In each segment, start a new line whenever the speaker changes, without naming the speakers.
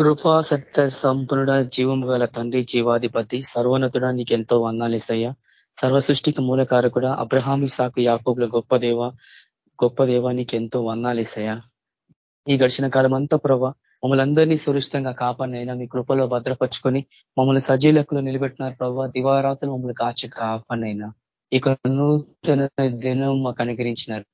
కృపా సత్య సంపన్నుడ జీవం గల తండ్రి జీవాధిపతి సర్వోన్నతుడ నీకు ఎంతో వందాలిస్తయ్యా సర్వ సృష్టికి మూలకారకుడ అబ్రహామి సాకు యాకోబుల గొప్ప దేవ గొప్ప దేవ నీకు ఎంతో వందాలిస్తయ్యా ఈ గడిచిన కాలం అంతా ప్రభా మమ్మల్ని అందరినీ సురక్షితంగా కాపాడినైనా మీ కృపలో భద్రపరుచుకొని మమ్మల్ని సజీలకులు నిలబెట్టినారు ప్రభావ దివారాతులు మమ్మల్ని కాచి కాపాడినైనా. ఇక నూతన దినం మాకు అనుగ్రహించినారు.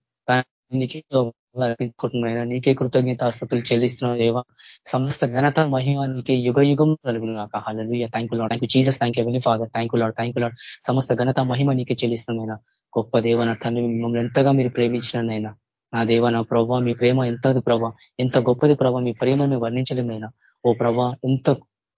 అర్పించుకుంటున్నాయినా నీకే కృతజ్ఞతాస్థుతులు చెల్లిస్తున్నావు దేవా. సమస్త ఘనత మహిమ నీకే యుగ యుగం కలుగును నాకు hallelujah thank you lord thank you Jesus thank you father thank you lord thank you lord సమస్త ఘనత మహిమ నీకే చెల్లిస్తున్నాయినా గొప్ప దేవ నా తండ్రి మిమ్మల్ని ఎంతగా మీరు ప్రేమించినైనా నా దేవ నా ప్రభావ మీ ప్రేమ ఎంతది ప్రభా. ఎంత గొప్పది ప్రభా మీ ప్రేమను వర్ణించలేమైనా ఓ ప్రభా ఎంత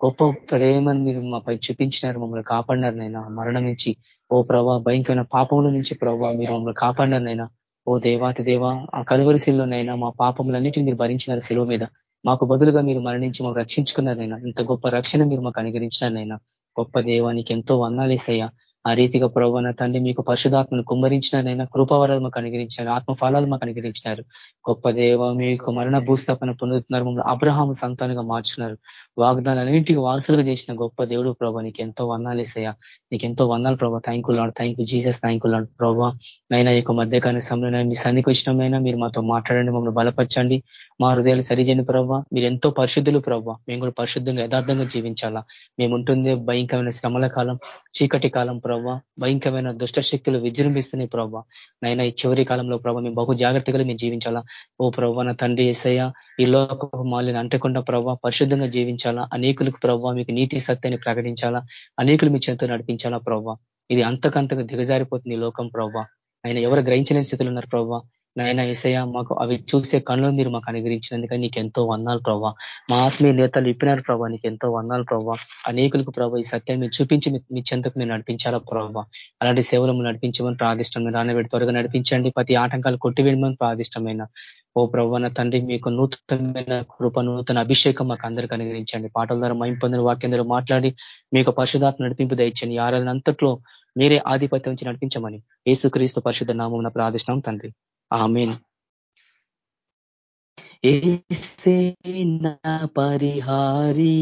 గొప్ప ప్రేమను మీరు మాపై చూపించినారు మమ్మల్ని కాపాడినారు నైనా మరణం నుంచి ఓ ప్రభా భయంకరమైన పాపంలో నుంచి ప్రభావ మీరు మమ్మల్ని కాపాడినారు నైనా ఓ దేవాతి దేవ ఆ కలువరిశిల్లోనైనా మా పాపములన్నిటిని మీరు భరించినారు శిలువ మీద. మాకు బదులుగా మీరు మరణించి మాకు రక్షించుకున్నారైనా ఇంత గొప్ప రక్షణ మీరు మాకు అనుగ్రహించినారనైనా. గొప్ప దేవానికి ఎంతో వందాలేసయ్యా. ఆ రీతిగా ప్రభావ తండ్రి మీకు పరిశుధాత్మను కుమ్మరించినారైనా కృపావరాలు మాకు అనుగరించినారు ఆత్మఫలాలు మాకు అనుగ్రహించినారు. గొప్ప దేవ మీకు మరణ భూస్థాపన పొందుతున్నారు మమ్మల్ని అబ్రహాము సంతానంగా మార్చినారు వాగ్దానాలన్నింటికి వారసులుగా చేసిన గొప్ప దేవుడు ప్రభా నీకు ఎంతో వందాలు ఇస్తాయా నీకు ఎంతో వందాలు ప్రభా. Thank you lord thank you Jesus thank you lord ప్రభా నైనా యొక్క మధ్యకాల సమయంలో మీ సన్నికి వచ్చినమైనా మీరు మాతో మాట్లాడండి మమ్మల్ని బలపరచండి. మా హృదయాలు సరిచేయండి ప్రభావ మీరు ఎంతో పరిశుద్ధులు ప్రవ్వ? మేము కూడా పరిశుద్ధంగా యథార్థంగా జీవించాలా? మేము ఉంటుంది భయంకరమైన శ్రమల కాలం చీకటి కాలం ప్రభావ భయంకరమైన దుష్ట శక్తులు విజృంభిస్తున్నాయి ప్రవ్వ. నైనా ఈ చివరి కాలంలో ప్రభావ మేము బహు జాగ్రత్తగా మేము జీవించాలా? ఓ ప్రభావ నా తండ్రి ఏసయ్య ఈ లోక మాలిని అంటకుండా ప్రభావ పరిశుద్ధంగా జీవించాలా? అనేకులకు ప్రభావ మీకు నీతి సత్యాన్ని ప్రకటించాలా? అనేకులు మీ చేతితో నడిపించాలా ప్రవ్వ? ఇది అంతకంతగా దిగజారిపోతుంది ఈ లోకం ప్రవ్వ. ఆయన ఎవరు గ్రహించలేని స్థితిలో ఉన్నారు ప్రభావ నాయన ఏసయ్య మాకు అవి చూసే కళ్ళు మీరు మాకు అనుగ్రహించినందుకని నీకు ఎంతో వందాలు ప్రభావ మా ఆత్మీయ నేతలు ఇప్పినారు ప్రభావ నీకు ఎంతో వందాలు ప్రభావ అనేకులకు ప్రభావ ఈ సత్యాన్ని మీరు చూపించి మీ చెంతకు మీరు నడిపించాలా ప్రభావ అలాంటి సేవలు నడిపించమని ప్రాదిష్టమైన రానబెడి త్వరగా నడిపించండి. ప్రతి ఆటంకాలు కొట్టివేయమని ప్రాదిష్టమైన ఓ ప్రభావ తండ్రి మీకు నూతనమైన కృప నూతన అభిషేకం మాకు అందరికీ అనుగ్రహించండి. పాటల ద్వారా మైంపొందిన వాక్యం ద్వారా మాట్లాడి మీకు పరిశుధాత్మ నడిపింపు దయచండి ఆరాధన అంతట్లో మీరే ఆధిపత్యం నుంచి నడిపించమని ఏసుక్రీస్తు పరిశుద్ధ నామం ప్రార్థిష్టం తండ్రి. ఆమెన్. ఏసేన పరిహారీ?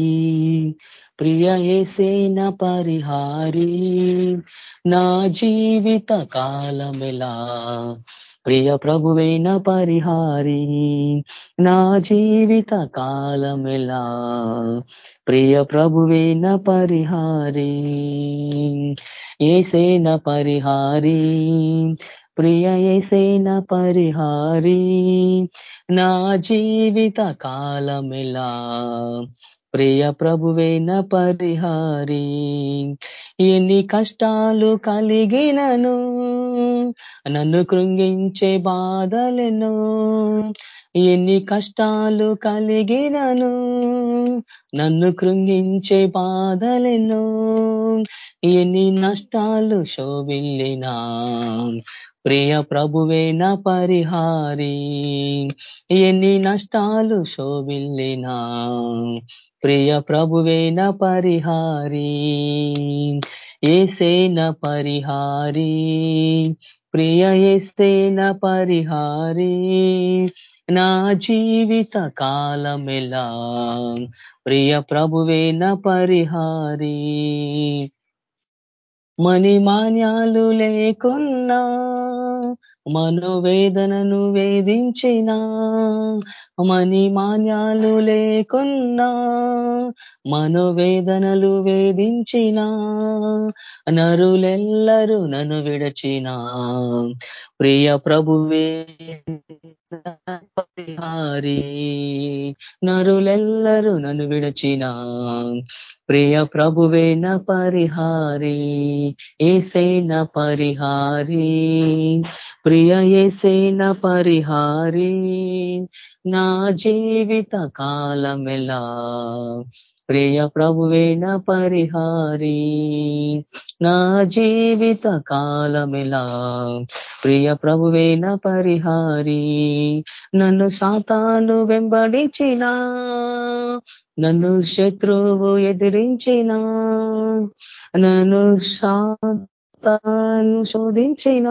ప్రియ ఏసేన పరిహారీ? నా జీవిత కాలమెలా? ప్రియ ప్రభువైన పరిహారీ నా జీవిత కాలమెలా? ప్రియ ప్రభువైన పరిహారీ ఏసేన పరిహారీ? ప్రియసేన పరిహారీ నా జీవిత కాలమెలా? ప్రియ ప్రభువైన పరిహారీ ఎన్ని కష్టాలు కలిగినను? నన్ను కృంగించే బాధలను ఎన్ని కష్టాలు కలిగినను నన్ను కృంగించే బాధలను ఎన్ని నష్టాలు శోభిల్లినా. ప్రియ ప్రభువేన పరిహారి ఎన్ని నష్టాలు శోభిల్లినా. ప్రియ ప్రభువేన పరిహారీ. ఏసేన పరిహారీ. ప్రియ ఏసేన పరిహారి. నా జీవిత కాలమెలా? ప్రియ ప్రభువేన పరిహారీ. మణిమాన్యాలు లేకున్నా మనోవేదనను వేధించిన మణిమాన్యాలు లేకున్నా మనోవేదనలు వేధించిన నరులెల్లరూ నన్ను విడచిన. ప్రియ ప్రభువే హారి నరులెల్లరూ నన్ను విడచిన. ప్రియ ప్రభువే నా పరిహారి. ఏసే నా పరిహారి. ప్రియ ఏసే నా పరిహారి. నా జీవిత కాలమెలా? ప్రియ ప్రభువేణ పరిహారీ నా జీవిత కాలమిలా? ప్రియ ప్రభువేన పరిహారీ నన్ను సాతాను వెంబడించిన నన్ను శత్రువు ఎదిరించిన నన్ను తాను శోధించిన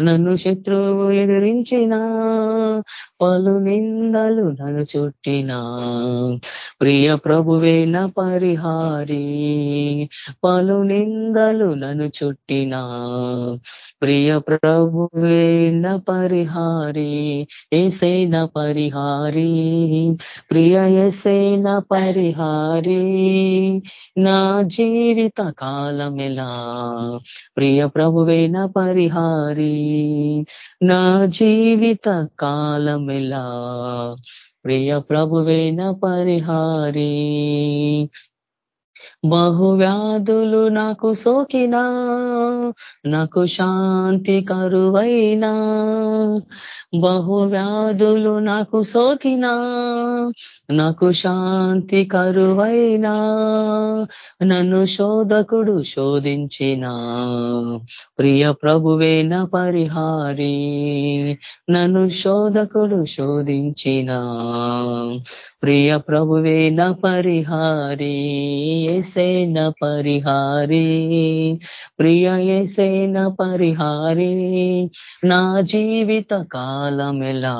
నన్ను శత్రువు ఎదిరించినా పలు నిందలు నన్ను చుట్టినా. ప్రియ ప్రభువేన పరిహారి పలు నిందలు నన్ను చుట్టినా. ప్రియ ప్రభువేన పరిహారి ఏసైన పరిహారి ప్రియ ఎసైన పరిహారి నా జీవిత కాలమెలా? ప్రియ ప్రభువేన పరిహారి నా జీవిత కాలమిలా? ప్రియ ప్రభువేన పరిహారి బహువ్యాధులు నాకు సోకినా నాకు శాంతి కరువైనా. బహువ్యాధులు నాకు సోకినా నాకు శాంతి కరువైనా. నన్ను శోధకుడు శోధించిన ప్రియ ప్రభువేన పరిహారి. నన్ను శోధకుడు శోధించిన ప్రియ ప్రభువే నా పరిహారి ఎసే నా పరిహారి. ప్రియ ఎసే నా పరిహారి నా జీవిత కాలమెలా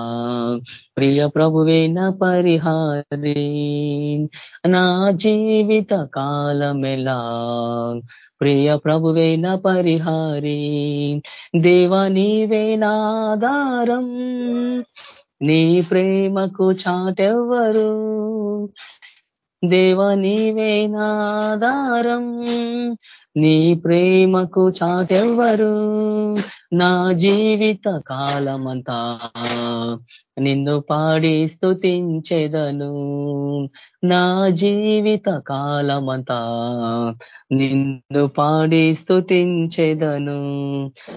ప్రియ ప్రభువే నా పరిహారి నా జీవిత కాలమెలా ప్రియ ప్రభువే నా పరిహారి దేవ నీవేనాధారం నీ ప్రేమకు చాటెవ్వరు? దేవ నీవేనాధారం నీ ప్రేమకు చాటెవ్వరు? నా జీవిత కాలమంతా నిన్ను పాడి స్థుతించెదను నా జీవిత కాలమంతా నిన్ను పాడి స్థుతించెదను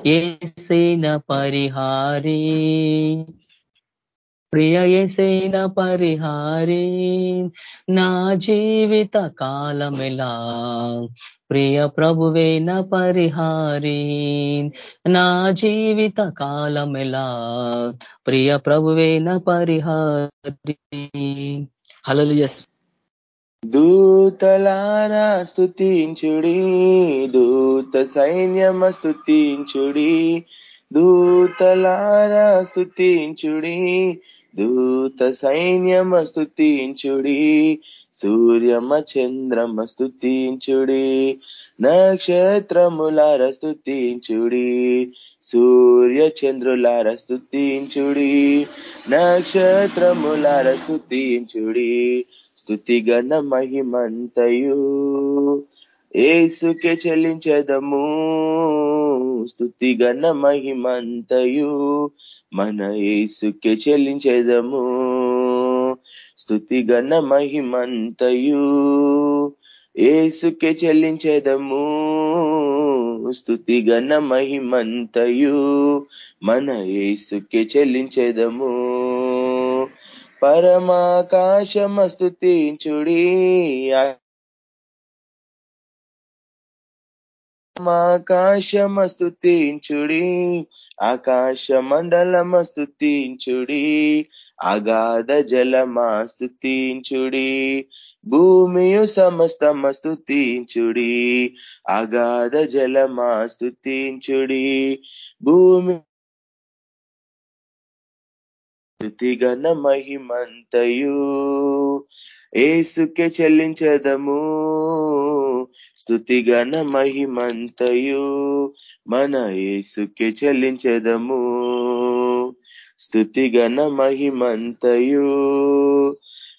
ఏసిన పరిహారీ ప్రియ ఎసైన పరిహారి నా జీవిత కాలమెలా? ప్రియ ప్రభువేన పరిహారీ నా జీవిత కాలమెలా? ప్రియ ప్రభువేన పరిహారీ. హలో
దూతలారా స్థుతించుడి దూత సైన్యమ స్థుతించుడి దూతలారా స్థుతించుడి దూత సైన్యమ స్థుతించుడి సూర్యమ చంద్రమ స్థుతించుడి నక్షత్రములార స్థుతించుడి సూర్య చంద్రులార స్థుతించుడి నక్షత్రములార స్థుతించుడి స్థుతిగణ మహిమంతయు. ఏసుకే చెల్లించదము. స్థుతిగణ మహిమంతయు. మన ఏసుకే చెల్లించేదము. స్థుతిగణ మహిమంతయు. ఏసుకే చెల్లించేదము. స్థుతిగణ మహిమంతయు. మన ఏసుకే చెల్లించేదము. పరమాకాశమస్తుతించుడి ఆకాశమస్తుతించుడి ఆకాశ మండలమస్తుతించుడి అగాధ జలమాస్తుతించుడి భూమియు సమస్తమస్తుతించుడి అగాధ జలమాస్తుతించుడి భూమి స్థుతిగణ మహిమంతయు ఏసుకే చెల్లించదము. స్థుతిగణ మహిమంతయు మన ఏసుకే చెల్లించదము. స్థుతిగణ మహిమంతయు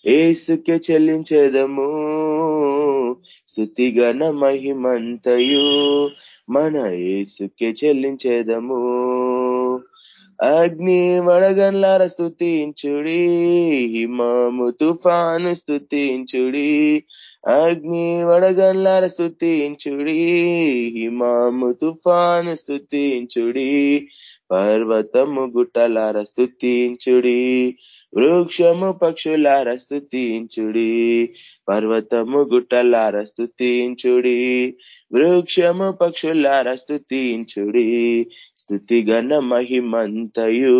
ఏసుకే చెల్లించదము. స్థుతిగణ మహిమంతయు మన ఏసుకే చెల్లించేదము. అగ్ని వడగన్లార స్థుతించుడి హిమము తుఫాను స్థుతించుడి అగ్ని వడగన్లార స్థుతించుడి హిమము తుఫాను స్థుతించుడి పర్వతము గుట్టలార స్థుతించుడి వృక్షము పక్షులార స్థుతించుడి పర్వతము గుట్టలార స్థుతించుడి వృక్షము పక్షులార స్థుతించుడి స్థుతిగణ మహిమంతయు.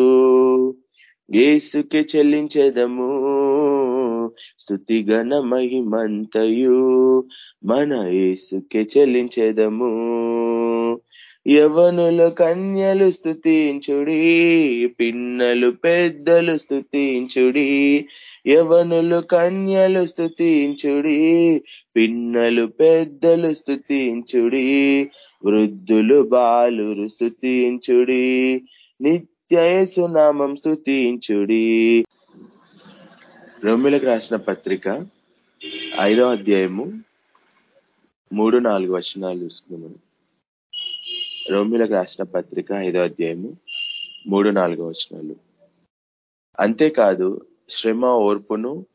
ఏసుకే చెల్లించేదము స్థుతి గణ మహిమంతయు. మన యేసుకే చెల్లించేదము. యవనులు కన్యలు స్థుతించుడి పిన్నలు పెద్దలు స్థుతించుడి యవనులు కన్యలు స్థుతించుడి పిన్నలు పెద్దలు స్థుతించుడి వృద్ధులు బాలురు స్థుతించుడి నిత్యసునామం స్థుతించుడి రొమ్మిలకు రాసిన పత్రిక ఐదో అధ్యాయము మూడు నాలుగు వచనాలు చూసుకున్నాం రోమిలకు రాసిన పత్రిక ఐదో అధ్యాయము మూడు నాలుగో వచనాలు. అంతేకాదు శ్రమ ఓర్పును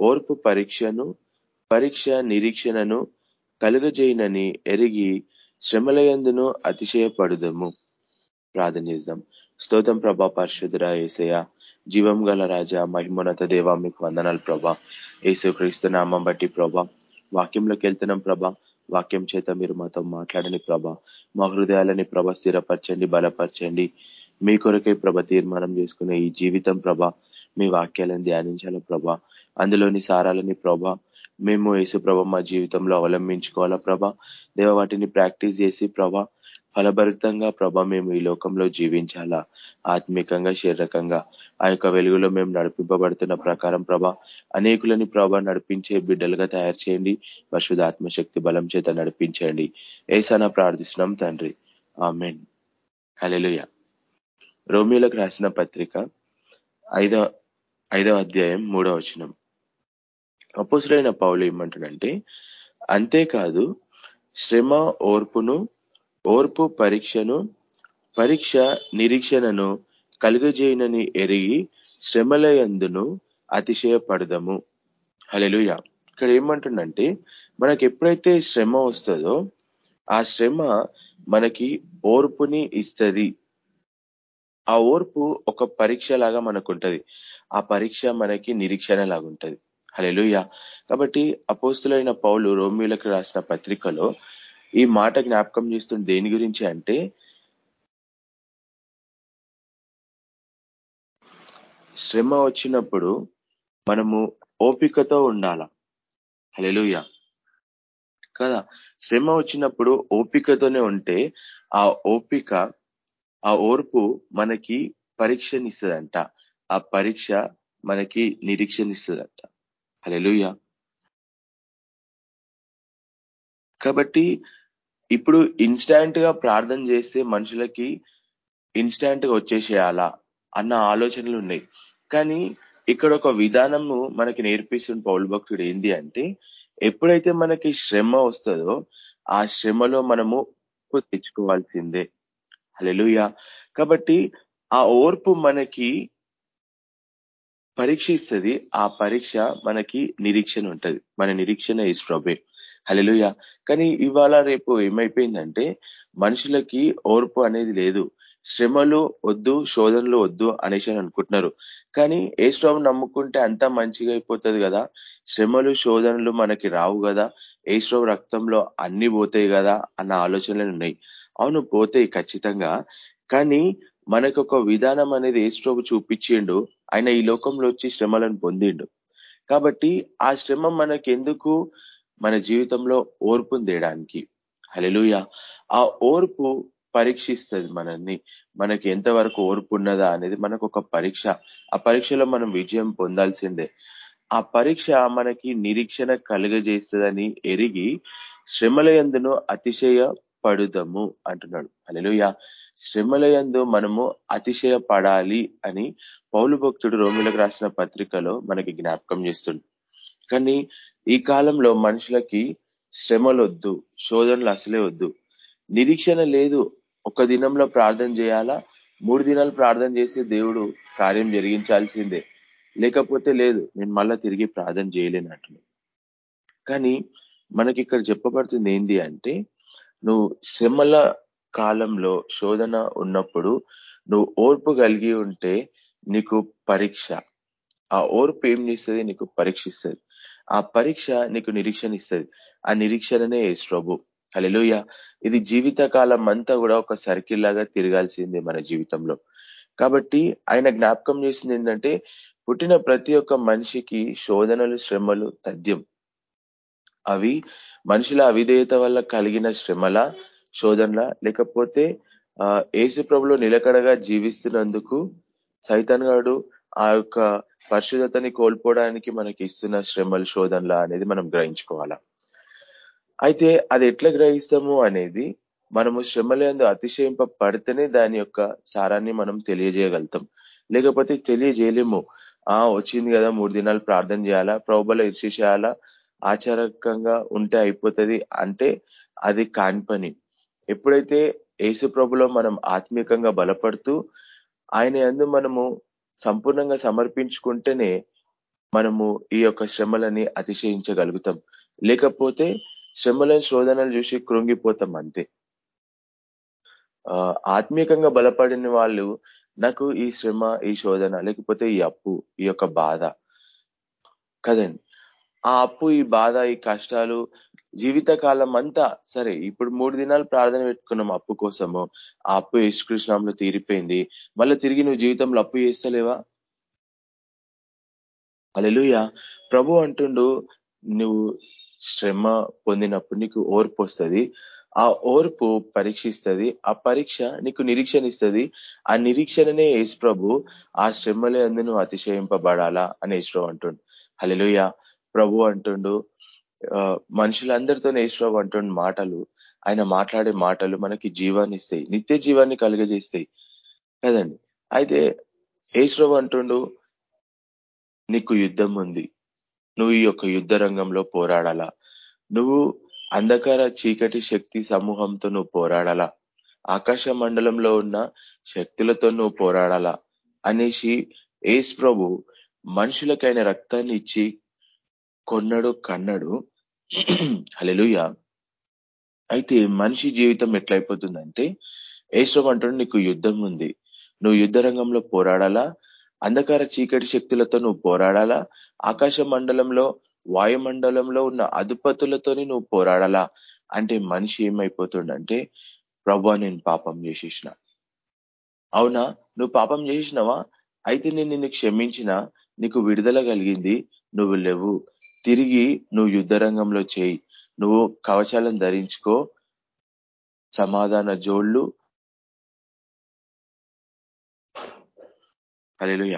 ఓర్పు పరీక్షను పరీక్ష నిరీక్షణను కలుగజేయనని ఎరిగి శ్రమలయందును అతిశయపడుదము. ప్రార్థన చేద్దాం స్తోత్రం ప్రభా పరిశుద్ధుర ఏసయ జీవం గల రాజా మహిమోన్నత దేవ మీకు వందనాలు ప్రభా. ఏసు క్రీస్తు నామం బట్టి ప్రభా వాక్యంలోకి వెళ్తున్నాం ప్రభా. వాక్యం చేత మీరు మాతో మాట్లాడని ప్రభ. మా హృదయాలని ప్రభ స్థిరపరచండి బలపరచండి. మీ కొరకే ప్రభ తీర్మానం చేసుకునే ఈ జీవితం ప్రభ మీ వాక్యాలను ధ్యానించాల ప్రభ. అందులోని సారాలని ప్రభ మేము యేసు ప్రభ మా జీవితంలో అవలంబించుకోవాలా ప్రభ. దేవ వాటిని ప్రాక్టీస్ చేసి ప్రభ ఫలభరితంగా ప్రభ మేము ఈ లోకంలో జీవించాలా? ఆత్మికంగా శారీరకంగా. ఆ యొక్క వెలుగులో మేము నడిపింపబడుతున్న ప్రకారం ప్రభ అనేకులని ప్రభ నడిపించే బిడ్డలుగా తయారు చేయండి. పరిశుద్ధ ఆత్మశక్తి బలం చేత నడిపించండి. ఏసానా ప్రార్థిస్తున్నాం తండ్రి. ఆమెన్. హలెలుయ రోమిలకు రాసిన పత్రిక ఐదో ఐదో అధ్యాయం మూడో వచనం. అపోసులైన పౌలు ఏమంటాడంటే అంతేకాదు శ్రమ ఓర్పును ఓర్పు పరీక్షను పరీక్ష నిరీక్షణను కలుగజేయనని ఎరిగి శ్రమలయందును అతిశయపడదము. హలెలుయ ఇక్కడ ఏమంటుండంటే మనకి ఎప్పుడైతే శ్రమ వస్తుందో ఆ శ్రమ మనకి ఓర్పుని ఇస్తుంది. ఆ ఓర్పు ఒక పరీక్ష లాగా మనకు ఉంటది ఆ పరీక్ష మనకి నిరీక్షణ లాగా ఉంటుంది హలెలుయ కాబట్టి అపోస్తులైన పౌలు రోమిలకు రాసిన పత్రికలో ఈ మాట జ్ఞాపకం చేస్తుంది దేని గురించి అంటే శ్రమ వచ్చినప్పుడు మనము ఓపికతో ఉండాల. హలెలుయ కదా? శ్రమ వచ్చినప్పుడు ఓపికతోనే ఉంటే ఆ ఓపిక ఆ ఓర్పు మనకి పరీక్షనిస్తుందంట. ఆ పరీక్ష మనకి నిరీక్షనిస్తుందంట. హలెలుయ కాబట్టి ఇప్పుడు ఇన్స్టాంట్గా ప్రార్థన చేస్తే మనుషులకి ఇన్స్టాంట్గా వచ్చేసేయాలా అన్న ఆలోచనలు ఉన్నాయి. కానీ ఇక్కడ ఒక విధానము మనకి నేర్పిస్తున్న పౌల్ భక్తుడు ఏంది అంటే ఎప్పుడైతే మనకి శ్రమ వస్తుందో ఆ శ్రమలో మనము తెచ్చుకోవాల్సిందే. హలెలుయ కాబట్టి ఆ ఓర్పు మనకి పరీక్ష ఇస్తుంది ఆ పరీక్ష మనకి నిరీక్షణ ఉంటది. మన నిరీక్షణ ఇస్ ప్రభే హలెలుయ కానీ ఇవాళ రేపు ఏమైపోయిందంటే మనుషులకి ఓర్పు అనేది లేదు. శ్రమలు వద్దు శోధనలు వద్దు అనేసి అని అనుకుంటున్నారు. కానీ ఏ స్ట్రాబ్ నమ్ముకుంటే అంత మంచిగా అయిపోతుంది కదా. శ్రమలు శోధనలు మనకి రావు కదా. ఏ స్ట్రాబ్ రక్తంలో అన్ని పోతాయి కదా అన్న ఆలోచనలు ఉన్నాయి. అవును పోతాయి ఖచ్చితంగా. కానీ మనకు ఒక విధానం అనేది ఏ స్ట్రోబ్ చూపించిండు. ఆయన ఈ లోకంలో వచ్చి శ్రమలను పొందిండు. కాబట్టి ఆ శ్రమ మనకెందుకు మన జీవితంలో ఓర్పును తేయడానికి హలెలుయ ఆ ఓర్పు పరీక్షిస్తుంది మనల్ని. మనకి ఎంతవరకు ఓర్పు ఉన్నదా అనేది మనకు ఒక పరీక్ష. ఆ పరీక్షలో మనం విజయం పొందాల్సిందే. ఆ పరీక్ష మనకి నిరీక్షణ కలుగజేస్తుందని ఎరిగి శ్రమలయందును అతిశయ పడుదము అంటున్నాడు. అలెలుయ శ్రమలయందు మనము అతిశయ పడాలి అని పౌలు భక్తుడు రోమిలకు రాసిన పత్రికలో మనకి జ్ఞాపకం చేస్తుంది కానీ ఈ కాలంలో మనుషులకి శ్రమలొద్దు శోధనలు అసలే వద్దు. నిరీక్షణ లేదు. ఒక దినంలో ప్రార్థన చేయాలా? మూడు దినాలు ప్రార్థన చేసి దేవుడు కార్యం జరిగించాల్సిందే. లేకపోతే లేదు నేను మళ్ళా తిరిగి ప్రార్థన చేయలేనట్లు కానీ మనకి ఇక్కడ చెప్పబడుతుంది ఏంది అంటే నువ్వు శ్రమల కాలంలో శోధన ఉన్నప్పుడు నువ్వు ఓర్పు కలిగి ఉంటే నీకు పరీక్ష. ఆ ఓర్పు ఏం చేస్తుంది? నీకు పరీక్షిస్తుంది ఆ పరీక్ష నీకు నిరీక్షణ ఇస్తుంది. ఆ నిరీక్షణనే ప్రభు. అలెలుయ ఇది జీవిత కాలం అంతా కూడా ఒక సర్కిల్ లాగా తిరగాల్సిందే మన జీవితంలో. కాబట్టి ఆయన జ్ఞాపకం చేసింది ఏంటంటే పుట్టిన ప్రతి ఒక్క మనిషికి శోధనలు శ్రమలు తథ్యం. అవి మనుషుల అవిధేయత వల్ల కలిగిన శ్రమల శోధనల లేకపోతే ఆ యేసు ప్రభులో నిలకడగా జీవిస్తున్నందుకు సైతాన్ గాడు ఆ యొక్క పరిశుద్ధతని కోల్పోవడానికి మనకి ఇస్తున్న శ్రమలు శోధనల అనేది మనం గ్రహించుకోవాలా? అయితే అది ఎట్లా గ్రహిస్తాము అనేది మనము శ్రమలందు అతిశయింప పడితేనే దాని యొక్క సారాన్ని మనం తెలియజేయగలుగుతాం. లేకపోతే తెలియజేయలేము. ఆ వచ్చింది కదా మూడు దినాలు ప్రార్థన చేయాలా? ప్రభుబల ఇర్చి చేయాలా ఆచారకంగా ఉంటే అయిపోతుంది అంటే అది కాని పని. ఎప్పుడైతే యేసు ప్రభులో మనం ఆత్మీయంగా బలపడుతూ ఆయన ఎందు మనము సంపూర్ణంగా సమర్పించుకుంటేనే మనము ఈ యొక్క శ్రమలని అతిశయించగలుగుతాం. లేకపోతే శ్రమలను శోధనలు చూసి కృంగిపోతాం అంతే. ఆత్మీయంగా బలపడిన వాళ్ళు నాకు ఈ శ్రమ ఈ శోధన లేకపోతే ఈ అప్పు ఈ యొక్క బాధ కదండి. ఆ అప్పు ఈ బాధ ఈ కష్టాలు జీవితకాలం అంతా సరే ఇప్పుడు మూడు దినాలు ప్రార్థన పెట్టుకున్నాం అప్పు కోసము. ఆ అప్పు యేసుకృష్ణంలో తీరిపోయింది. మళ్ళీ తిరిగి నువ్వు జీవితంలో అప్పు చేస్తలేవా? అలెలుయ ప్రభు అంటుండు నువ్వు శ్రమ పొందినప్పుడు నీకు ఓర్పు వస్తుంది. ఆ ఓర్పు పరీక్షిస్తుంది. ఆ పరీక్ష నీకు నిరీక్షణ ఇస్తుంది ఆ నిరీక్షణనే యేసు ప్రభు ఆ శ్రమలే అందు నువ్వు అతిశయింపబడాలా? అని యేసు ప్రభు అంటుండు. హలెలుయ ప్రభు అంటుండు మనుషులందరితో యేసుప్రభు అంటుండు మాటలు. ఆయన మాట్లాడే మాటలు మనకి జీవాన్ని ఇస్తాయి నిత్య జీవాన్ని కలిగజేస్తాయి కదండి. అయితే యేసుప్రభు అంటుండు నీకు యుద్ధం ఉంది. నువ్వు ఈ యొక్క యుద్ధ రంగంలో పోరాడాలా? నువ్వు అంధకార చీకటి శక్తి సమూహంతో నువ్వు పోరాడాలా? ఆకాశ మండలంలో ఉన్న శక్తులతో నువ్వు పోరాడాలా? అనేసి ఏస్ ప్రభు మనుషులకైన రక్తాన్ని ఇచ్చి కొన్నడు కన్నడు. హలెలుయ అయితే మనిషి జీవితం ఎట్లయిపోతుందంటే ఏశ్వం అంటాడు నీకు యుద్ధం ఉంది. నువ్వు యుద్ధ రంగంలో పోరాడాలా? అంధకార చీకటి శక్తులతో నువ్వు పోరాడాలా? ఆకాశ మండలంలో వాయుమండలంలో ఉన్న అధిపతులతోని నువ్వు పోరాడాలా? అంటే మనిషి ఏమైపోతుండంటే ప్రభు నేను పాపం చేసేసిన. అవునా? నువ్వు పాపం చేసినవా? అయితే నేను నిన్ను క్షమించిన. నీకు విడుదల కలిగింది. నువ్వు లేవు. తిరిగి నువ్వు యుద్ధ రంగంలో చేయి. నువ్వు కవచాలను ధరించుకో. సమాధాన జోళ్ళు. అలెలుయ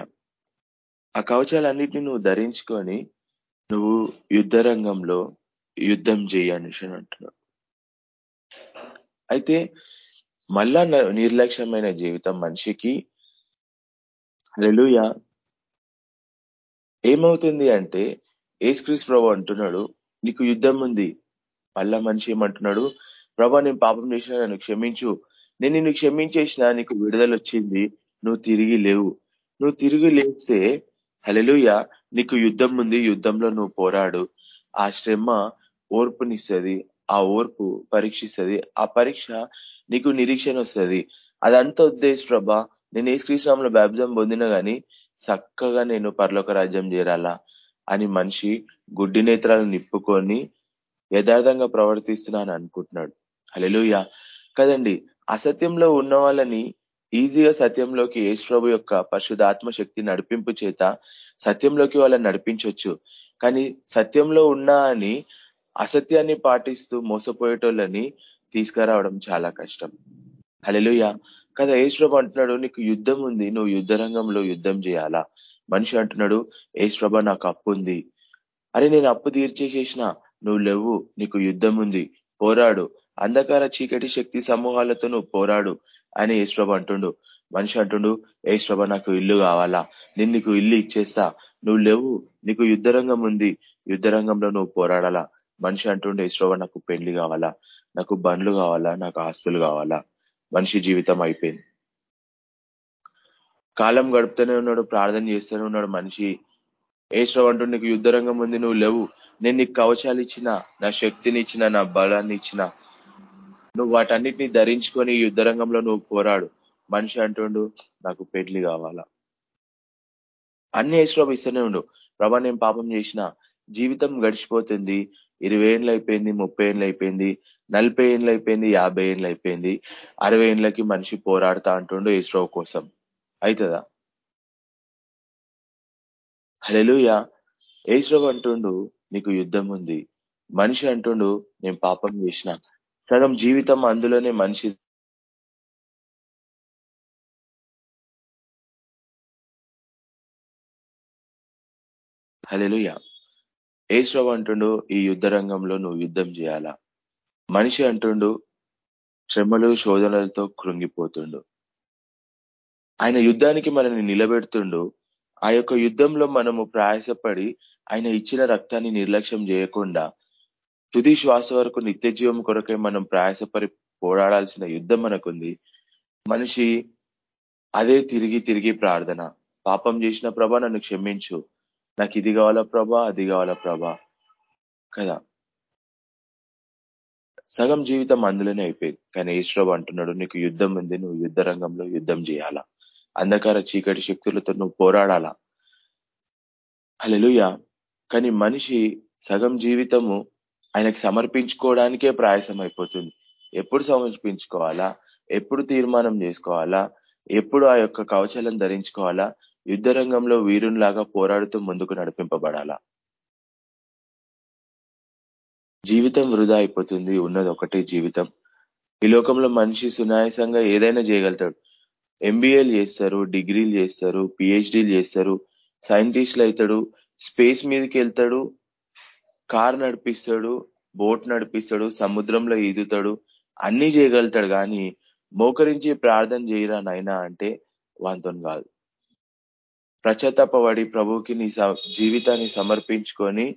ఆ కవచాలన్నిటిని నువ్వు ధరించుకొని నువ్వు యుద్ధ రంగంలో యుద్ధం చేయనిసి అంటున్నావు అయితే మళ్ళా నిర్లక్ష్యమైన జీవితం మనిషికి. రెలుయ ఏమవుతుంది అంటే ఏసుక్రీస్ ప్రభు అంటున్నాడు నీకు యుద్ధం ఉంది మళ్ళా మనిషి ఏమంటున్నాడు ప్రభా నేను పాపం చేసిన నన్ను క్షమించు. నేను నిన్ను క్షమించేసిన నీకు విడుదల వచ్చింది నువ్వు తిరిగి లేవు. నువ్వు తిరిగి లేస్తే హలెలుయ నీకు యుద్ధం ఉంది యుద్ధంలో నువ్వు పోరాడు. ఆ శ్రమ ఓర్పునిస్తుంది ఆ ఓర్పు పరీక్షిస్తుంది ఆ పరీక్ష నీకు నిరీక్షణ వస్తుంది. అదంతా ఉద్దేశ ప్రభా నేను ఏ శ్రీశ్రామంలో బ్యాబ్జం పొందిన గాని చక్కగా నేను పర్లోక రాజ్యం చేరాలా? అని మనిషి గుడ్డి నేత్రాలు నిప్పుకొని యథార్థంగా ప్రవర్తిస్తున్నాను అనుకుంటున్నాడు. హలెలుయ కదండి అసత్యంలో ఉన్న వాళ్ళని ఈజీగా సత్యంలోకి యేసు ప్రభు యొక్క పరిశుధాత్మ శక్తి నడిపింపు చేత సత్యంలోకి వాళ్ళని నడిపించవచ్చు కానీ సత్యంలో ఉన్నా అని అసత్యాన్ని పాటిస్తూ మోసపోయేటోళ్ళని తీసుకురావడం చాలా కష్టం. హలెలుయ కదా యేసు అంటున్నాడు నీకు యుద్ధం ఉంది నువ్వు యుద్ధ రంగంలో యుద్ధం చేయాలా? మనిషి అంటున్నాడు యేసు నాకు అప్పు ఉంది. అరే నేను అప్పు తీర్చేసేసిన నువ్వు లేవు నీకు యుద్ధం ఉంది పోరాడు. అంధకార చీకటి శక్తి సమూహాలతో నువ్వు పోరాడు అని యేశ్వబ అంటుండు. మనిషి అంటుండు యేశ్వబ నాకు ఇల్లు కావాలా? నేను నీకు ఇల్లు ఇచ్చేస్తా. నువ్వు లేవు నీకు యుద్ధరంగం ఉంది యుద్ధరంగంలో నువ్వు పోరాడాలా? మనిషి అంటుండే యేశ్వబ నాకు పెళ్ళి కావాలా? నాకు బండ్లు కావాలా? నాకు ఆస్తులు కావాలా? మనిషి జీవితం అయిపోయింది. కాలం గడుపుతూనే ఉన్నాడు ప్రార్థన చేస్తూనే ఉన్నాడు మనిషి. ఏశ్వ అంటూ నీకు యుద్ధరంగం ఉంది నువ్వు లేవు. నేను నీకు కవచాలు ఇచ్చిన నా శక్తిని ఇచ్చిన నా బలాన్ని ఇచ్చిన. నువ్వు వాటన్నిటిని ధరించుకొని యుద్ధ రంగంలో నువ్వు పోరాడు. మనిషి అంటుండు నాకు పెళ్ళి కావాలా? అన్ని యేసుప్రభు ఇస్తూనే ఉండు. ప్రభా నేను పాపం చేసిన జీవితం గడిచిపోతుంది. ఇరవై ఏళ్ళు అయిపోయింది ముప్పై ఏళ్ళు అయిపోయింది నలభై ఏళ్ళు అయిపోయింది యాభై ఏళ్ళు అయిపోయింది. అరవై ఏళ్ళకి మనిషి పోరాడుతా అంటుండు ఇస్రో కోసం. అవుతుందా హలెలుయ ఏశ్రవ్ అంటుండు? నీకు యుద్ధం ఉంది. మనిషి అంటుండు నేను పాపం చేసిన. సగం జీవితం అందులోనే మనిషి హలెలుయా ఏశ్రవ్ అంటుండు ఈ యుద్ధ రంగంలో నువ్వు యుద్ధం చేయాలా? మనిషి అంటుండు శ్రమలు శోధనలతో కృంగిపోతుండు. ఆయన యుద్ధానికి మనల్ని నిలబెడుతుండు. ఆ యొక్క యుద్ధంలో మనము ప్రయాసపడి ఆయన ఇచ్చిన రక్తాన్ని నిర్లక్ష్యం చేయకుండా తుది శ్వాస వరకు నిత్య జీవం కొరకే మనం ప్రయాసపడి పోరాడాల్సిన యుద్ధం మనకుంది. మనిషి అదే తిరిగి తిరిగి ప్రార్థన. పాపం చేసిన ప్రభా నన్ను క్షమించు. నాకు ఇది కావాలా ప్రభా అది కావాలా ప్రభా కదా సగం జీవితం అందులోనే అయిపోయింది. కానీ ఈశ్వరావు అంటున్నాడు నీకు యుద్ధం ఉంది నువ్వు యుద్ధ రంగంలో యుద్ధం చేయాలా? అంధకార చీకటి శక్తులతో నువ్వు పోరాడాలా? అలెలుయ కానీ మనిషి సగం జీవితము ఆయనకు సమర్పించుకోవడానికే ప్రయాసం అయిపోతుంది. ఎప్పుడు సమర్పించుకోవాలా? ఎప్పుడు తీర్మానం చేసుకోవాలా? ఎప్పుడు ఆ యొక్క కవచాలను ధరించుకోవాలా? యుద్ధ రంగంలో వీరునిలాగా పోరాడుతూ ముందుకు నడిపింపబడాల? జీవితం వృధా అయిపోతుంది. ఉన్నది ఒకటే జీవితం. ఈ లోకంలో మనిషి సునాయాసంగా ఏదైనా చేయగలుగుతాడు. ఎంబీఏలు చేస్తారు డిగ్రీలు చేస్తారు పిహెచ్డీలు చేస్తారు సైంటిస్టులు అవుతాడు స్పేస్ మీదకి వెళ్తాడు కార్ నడిపిస్తాడు బోట్ నడిపిస్తాడు సముద్రంలో ఈదుతాడు అన్ని చేయగలుగుతాడు. కానీ మోకరించి ప్రార్థన చేయరా నైనా అంటే వాంతో కాదు. ప్రచతాపడి ప్రభుకి నీ జీవితాన్ని సమర్పించుకొని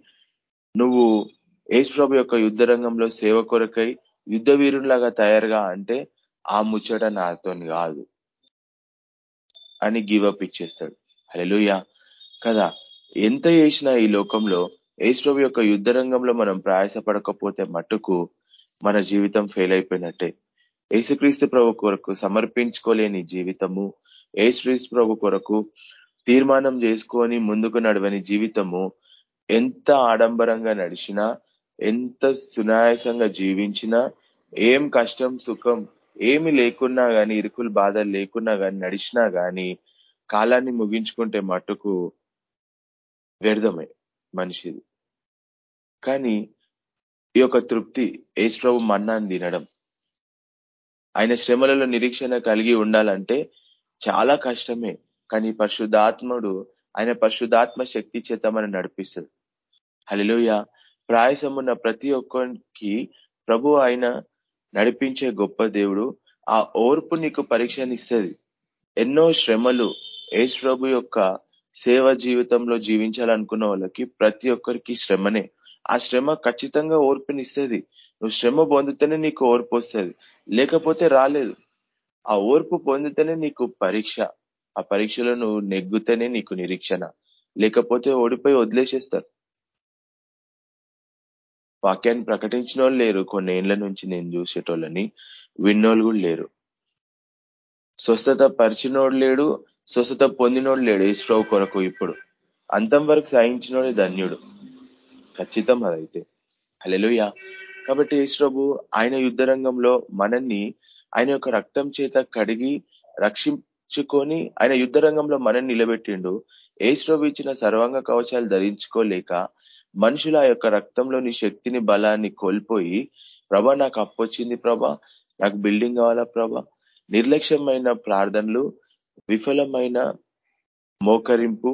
నువ్వు యేసు ప్రభు యొక్క యుద్ధ రంగంలో సేవ కొరకై యుద్ధ వీరులాగా తయారుగా అంటే ఆ ముచ్చట నాతో కాదు. అని గివప్ ఇచ్చేస్తాడు. హలోయ కదా ఎంత చేసినా ఈ లోకంలో యేసు యొక్క యుద్ధ రంగంలో మనం ప్రయాసపడకపోతే మట్టుకు మన జీవితం ఫెయిల్ అయిపోయినట్టే. యేసుక్రీస్తు ప్రభు కొరకు సమర్పించుకోలేని జీవితము యేసుక్రీస్తు ప్రభు కొరకు తీర్మానం చేసుకొని ముందుకు నడవని జీవితము ఎంత ఆడంబరంగా నడిచినా ఎంత సునాయాసంగా జీవించినా ఏం కష్టం సుఖం ఏమి లేకున్నా గాని ఇరుకులు బాధలు లేకున్నా గాని నడిచినా గాని కాలాన్ని ముగించుకుంటే మట్టుకు వ్యర్థమే మనిషిది. కానీ ఈ యొక్క తృప్తి యేసు మన్నాన్ని తినడం. ఆయన శ్రమలలో నిరీక్షణ కలిగి ఉండాలంటే చాలా కష్టమే. కానీ పరిశుద్ధాత్ముడు ఆయన పరిశుద్ధాత్మ శక్తి చేత మనం నడిపిస్తాడు. హలిలోయ ప్రాయసమున్న ప్రతి ఒక్కరికి ప్రభు ఆయన నడిపించే గొప్ప దేవుడు. ఆ ఓర్పు నీకు పరీక్షనిస్తుంది ఎన్నో శ్రమలు యేసు ప్రభు యొక్క సేవ జీవితంలో జీవించాలనుకున్న వాళ్ళకి ప్రతి ఒక్కరికి శ్రమనే. ఆ శ్రమ ఖచ్చితంగా ఓర్పునిస్తుంది. నువ్వు శ్రమ పొందితేనే నీకు ఓర్పు వస్తుంది. లేకపోతే రాలేదు. ఆ ఓర్పు పొందితేనే నీకు పరీక్ష. ఆ పరీక్షలో నువ్వు నెగ్గుతేనే నీకు నిరీక్షణ. లేకపోతే ఓడిపోయి వదిలేసేస్తారు. వాక్యాన్ని ప్రకటించిన వాళ్ళు లేరు. కొన్ని ఏళ్ళ నుంచి నేను చూసేటోళ్ళని విన్నోళ్ళు కూడా లేరు. స్వస్థత పరిచినోడు లేడు స్వస్థత పొందినోడు లేడు ఈశ్వరావు కొరకు ఇప్పుడు. అంతం వరకు సాయించినోడే ధన్యుడు. ఖచ్చితం అదైతే. అలెలుయ కాబట్టి యేసు ఆయన యుద్ధ రంగంలో మనల్ని ఆయన యొక్క రక్తం చేత కడిగి రక్షి తెచ్చుకొని ఆయన యుద్ధ రంగంలో మనని నిలబెట్టిండు. యేసు ఇచ్చిన సర్వాంగ కవచాలు ధరించుకోలేక మనుషులు ఆ యొక్క రక్తంలోని శక్తిని బలాన్ని కోల్పోయి ప్రభా నాకు అప్పొచ్చింది ప్రభా నాకు బిల్డింగ్ కావాలా ప్రభా నిర్లక్ష్యమైన ప్రార్థనలు విఫలమైన మోకరింపు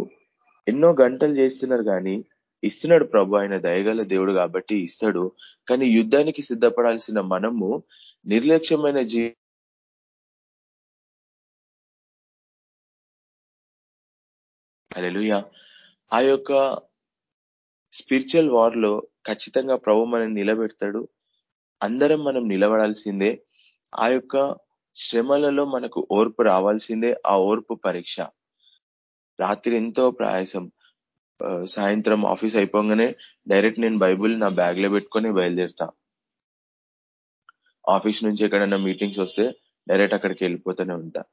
ఎన్నో గంటలు చేస్తున్నారు కానీ ఇస్తున్నాడు ప్రభు ఆయన దయగల దేవుడు కాబట్టి ఇస్తాడు. కానీ యుద్ధానికి సిద్ధపడాల్సిన మనము నిర్లక్ష్యమైన అలెలుయ ఆ యొక్క స్పిరిచువల్ వార్లో ఖచ్చితంగా ప్రభు మనం నిలబెడతాడు. అందరం మనం నిలబడాల్సిందే. ఆ యొక్క శ్రమలలో మనకు ఓర్పు రావాల్సిందే ఆ ఓర్పు పరీక్ష. రాత్రి ఎంతో ప్రయాసం. సాయంత్రం ఆఫీస్ అయిపోగానే డైరెక్ట్ నేను బైబుల్ నా బ్యాగ్లో పెట్టుకొని బయలుదేరుతా. ఆఫీస్ నుంచి ఎక్కడైనా మీటింగ్స్ వస్తే డైరెక్ట్ అక్కడికి వెళ్ళిపోతూనే ఉంటా.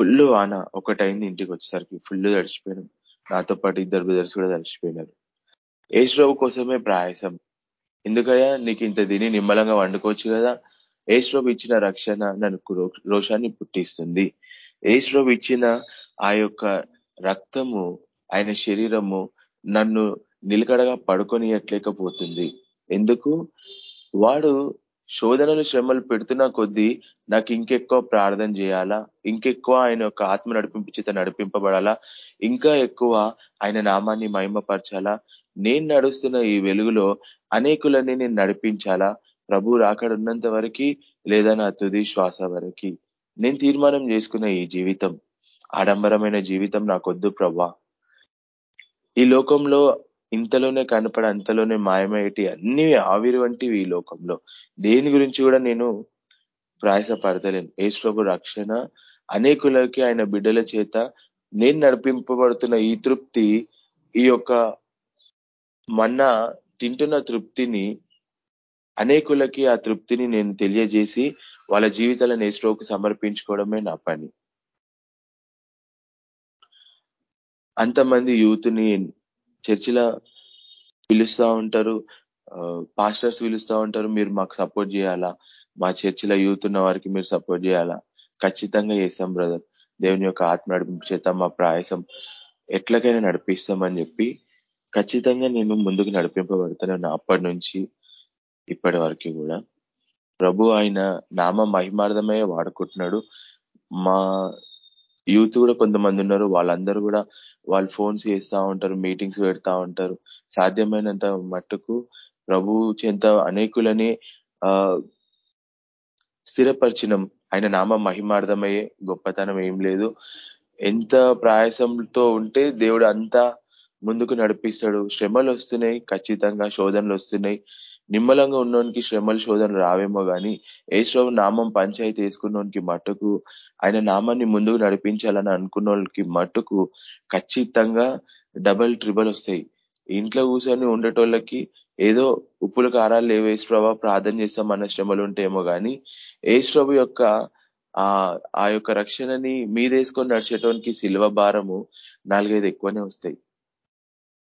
ఫుల్ వాన ఒకటైంది ఇంటికి వచ్చేసరికి ఫుల్ తడిచిపోయినాం. నాతో పాటు ఇద్దరు బ్రదర్స్ కూడా తడిచిపోయినారు. ఏశ్రావు కోసమే ప్రయాసం. ఎందుకయ్యా? నీకు ఇంత తిని నిమ్మలంగా వండుకోవచ్చు కదా. ఏశ్రావు ఇచ్చిన రక్షణ నన్ను రోషాన్ని పుట్టిస్తుంది. యేసు ఇచ్చిన ఆ యొక్క రక్తము ఆయన శరీరము నన్ను నిలకడగా పడుకొనియట్లేకపోతుంది. ఎందుకు? వాడు శోధనలు శ్రమలు పెడుతున్న కొద్దీ నాకు ఇంకెక్కువ ప్రార్థన చేయాలా? ఇంకెక్కువ ఆయన యొక్క ఆత్మ నడిపింపు చేత నడిపింపబడాలా? ఇంకా ఎక్కువ ఆయన నామాన్ని మహిమపరచాలా? నేను నడుస్తున్న ఈ వెలుగులో అనేకులని నేను నడిపించాలా? ప్రభు రాకడ ఉన్నంత వరకు లేదా నా తుది శ్వాస వరకు? నేను తీర్మానం చేసుకున్న ఈ జీవితం ఆడంబరమైన జీవితం నాకొద్దు ప్రభా. ఈ లోకంలో ఇంతలోనే కనపడ అంతలోనే మాయమయ్యేటి అన్ని ఆవిరి వంటివి ఈ లోకంలో. దేని గురించి కూడా నేను ప్రయాసపడతలేను. ఏశ్వకు రక్షణ అనేకులకి ఆయన బిడ్డల చేత నేను నడిపింపబడుతున్న ఈ తృప్తి ఈ యొక్క మన తింటున్న తృప్తిని అనేకులకి ఆ తృప్తిని నేను తెలియజేసి వాళ్ళ జీవితాలను ఏశ్వకు సమర్పించుకోవడమే నా పని. అంతమంది యూత్ని చర్చిల పిలుస్తూ ఉంటారు. పాస్టర్స్ పిలుస్తూ ఉంటారు. మీరు మాకు సపోర్ట్ చేయాలా? మా చర్చిలో యూత్ ఉన్న వారికి మీరు సపోర్ట్ చేయాలా? ఖచ్చితంగా చేస్తాం బ్రదర్. దేవుని యొక్క ఆత్మ నడిపింపు చేత మా ప్రయాసం ఎట్లకైనా నడిపిస్తామని చెప్పి ఖచ్చితంగా నేను ముందుకు నడిపింపబడుతున్నాను అప్పటి నుంచి ఇప్పటి వరకు కూడా. ప్రభు ఆయన నామ మహిమార్థమే వాడుకుంటున్నాడు. మా యూత్ కూడా కొంతమంది ఉన్నారు. వాళ్ళందరూ కూడా వాళ్ళు ఫోన్స్ చేస్తూ ఉంటారు మీటింగ్స్ పెడతా ఉంటారు. సాధ్యమైనంత మట్టుకు ప్రభు చెంత అనేకులని ఆ స్థిరపరిచినం. ఆయన నామ మహిమార్థమయ్యే గొప్పతనం ఏం లేదు. ఎంత ప్రయాసంతో ఉంటే దేవుడు అంతా ముందుకు నడిపిస్తాడు. శ్రమలు వస్తున్నాయి ఖచ్చితంగా శోధనలు వస్తున్నాయి. నిమ్మలంగా ఉన్నోనికి శ్రమలు శోధనలు రావేమో గాని ఏశ్వరు నామం పంచాయతీ వేసుకున్నోనికి మట్టుకు ఆయన నామాన్ని ముందుకు నడిపించాలని అనుకున్న మట్టుకు ఖచ్చితంగా డబల్ ట్రిబల్ వస్తాయి. ఇంట్లో కూర్చొని ఉండేటోళ్ళకి ఏదో ఉప్పుల కారాలు ప్రభావ ప్రార్థన చేస్తామన్న శ్రమలు ఉంటాయేమో గాని ఏశ్వరు యొక్క ఆ ఆ యొక్క రక్షణని మీదేసుకొని నడిచేటోనికి శిల్వ భారము నాలుగైదు ఎక్కువనే వస్తాయి.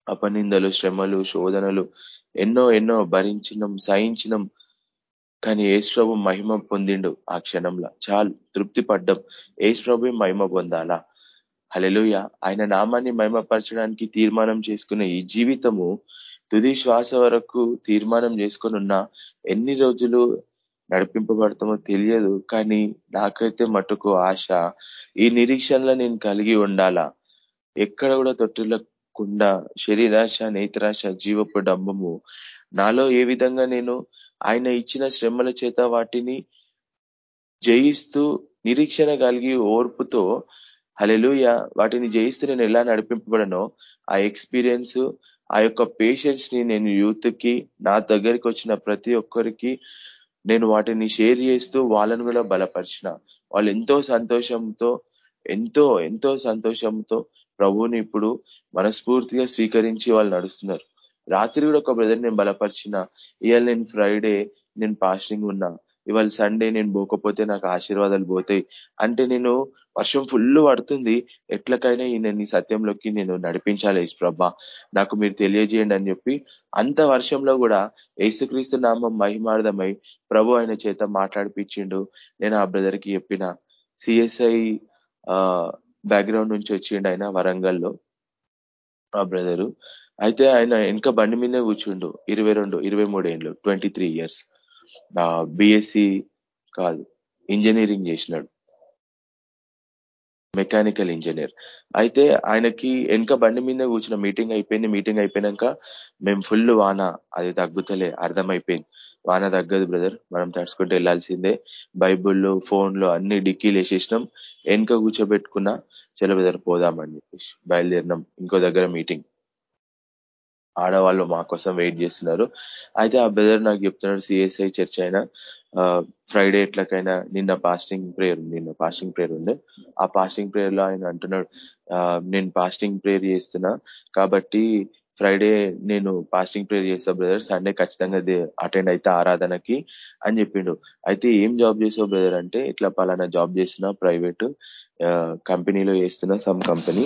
అపనిందలు శ్రమలు శోధనలు ఎన్నో ఎన్నో భరించినం సహించినం. కానీ ఏశ్వభు మహిమ పొందిండు ఆ క్షణంలో. చాలు తృప్తి పడ్డం. ఏశ్వభు మహిమ పొందాలా? హలెలుయ ఆయన నామాన్ని మహిమపరచడానికి తీర్మానం చేసుకున్న ఈ జీవితము తుది శ్వాస వరకు తీర్మానం చేసుకుని ఎన్ని రోజులు నడిపింపబడతామో తెలియదు. కానీ నాకైతే మటుకు ఆశ ఈ నిరీక్షణలో నేను కలిగి ఉండాలా? ఎక్కడ కూడా కుండ శరీరాశ నేత్రాశ జీవపు డంబము. నాలో ఏ విధంగా నేను ఆయన ఇచ్చిన శ్రమల చేత వాటిని జయిస్తూ నిరీక్షణ కలిగి ఓర్పుతో హలెలుయ వాటిని జయిస్తూ నేను ఎలా నడిపింపబడనో ఆ ఎక్స్పీరియన్స్ ఆ యొక్క పేషెన్స్ని నేను యూత్కి నా దగ్గరికి వచ్చిన ప్రతి ఒక్కరికి నేను వాటిని షేర్ చేస్తూ వాళ్ళను కూడా బలపరిచిన. వాళ్ళు ఎంతో సంతోషంతో ఎంతో ఎంతో సంతోషంతో ప్రభువుని ఇప్పుడు మనస్ఫూర్తిగా స్వీకరించి వాళ్ళు నడుస్తున్నారు. రాత్రి కూడా ఒక బ్రదర్ నేను బలపరిచిన ఇవాళ నేను ఫ్రైడే నేను పాస్టింగ్ ఉన్నా ఇవాళ సండే నేను పోకపోతే నాకు ఆశీర్వాదాలు పోతాయి అంటే నేను వర్షం ఫుల్ పడుతుంది. ఎట్లకైనా ఈయన నీ సత్యంలోకి నేను నడిపించాలి ప్రభ. నాకు మీరు తెలియజేయండి అని చెప్పి అంత వర్షంలో కూడా యేసుక్రీస్తు నామం మహిమార్థమై ప్రభు ఆయన చేత మాట్లాడిపించిండు. నేను ఆ బ్రదర్కి చెప్పిన సిఎస్ఐ బ్యాక్గ్రౌండ్ నుంచి వచ్చిండు ఆయన వరంగల్లో ఆ బ్రదరు అయితే ఆయన వెనక బండి మీదే కూర్చుండు ఇరవై రెండు ఇరవై మూడు ఏళ్ళు ట్వంటీ త్రీ ఇయర్స్ బిఎస్సి కాదు ఇంజనీరింగ్ చేసినాడు. Mechanical engineer. అయితే ఆయనకి వెనక బండి మీద కూర్చున్న మీటింగ్ అయిపోయింది మీటింగ్ అయిపోయినాక మేము ఫుల్ వాన అది తగ్గుతలే అర్థమైపోయింది. వాన తగ్గదు బ్రదర్ మనం తడుచుకుంటూ వెళ్ళాల్సిందే బైబుల్ ఫోన్లు అన్ని డిక్కీలు వేసేసినాం. వెనక కూర్చోబెట్టుకున్నా చలో బ్రదర్ పోదామని చెప్పేసి బయలుదేరినాం. ఇంకో దగ్గర మీటింగ్. ఆడవాళ్ళు మా కోసం వెయిట్ చేస్తున్నారు. అయితే ఆ బ్రదర్ నాకు చెప్తున్నాడు సిఎస్ఐ చర్చ్ అయినా ఫ్రైడే ఎట్లకైనా నిన్న పాస్టింగ్ ప్రేయర్ నిన్న పాస్టింగ్ ప్రేయర్ ఉండే. ఆ పాస్టింగ్ ప్రేయర్లో ఆయన అంటున్నాడు నేను పాస్టింగ్ ప్రేయర్ చేస్తున్నా కాబట్టి ఫ్రైడే నేను పాస్టింగ్ ప్రేయర్ చేస్తా బ్రదర్ సండే ఖచ్చితంగా అటెండ్ అయితే ఆరాధనకి అని చెప్పిండు. అయితే ఏం జాబ్ చేసావు బ్రదర్ అంటే ఇట్లా పలానా జాబ్ చేస్తున్నా ప్రైవేట్ కంపెనీలో చేస్తున్నా సమ్ కంపెనీ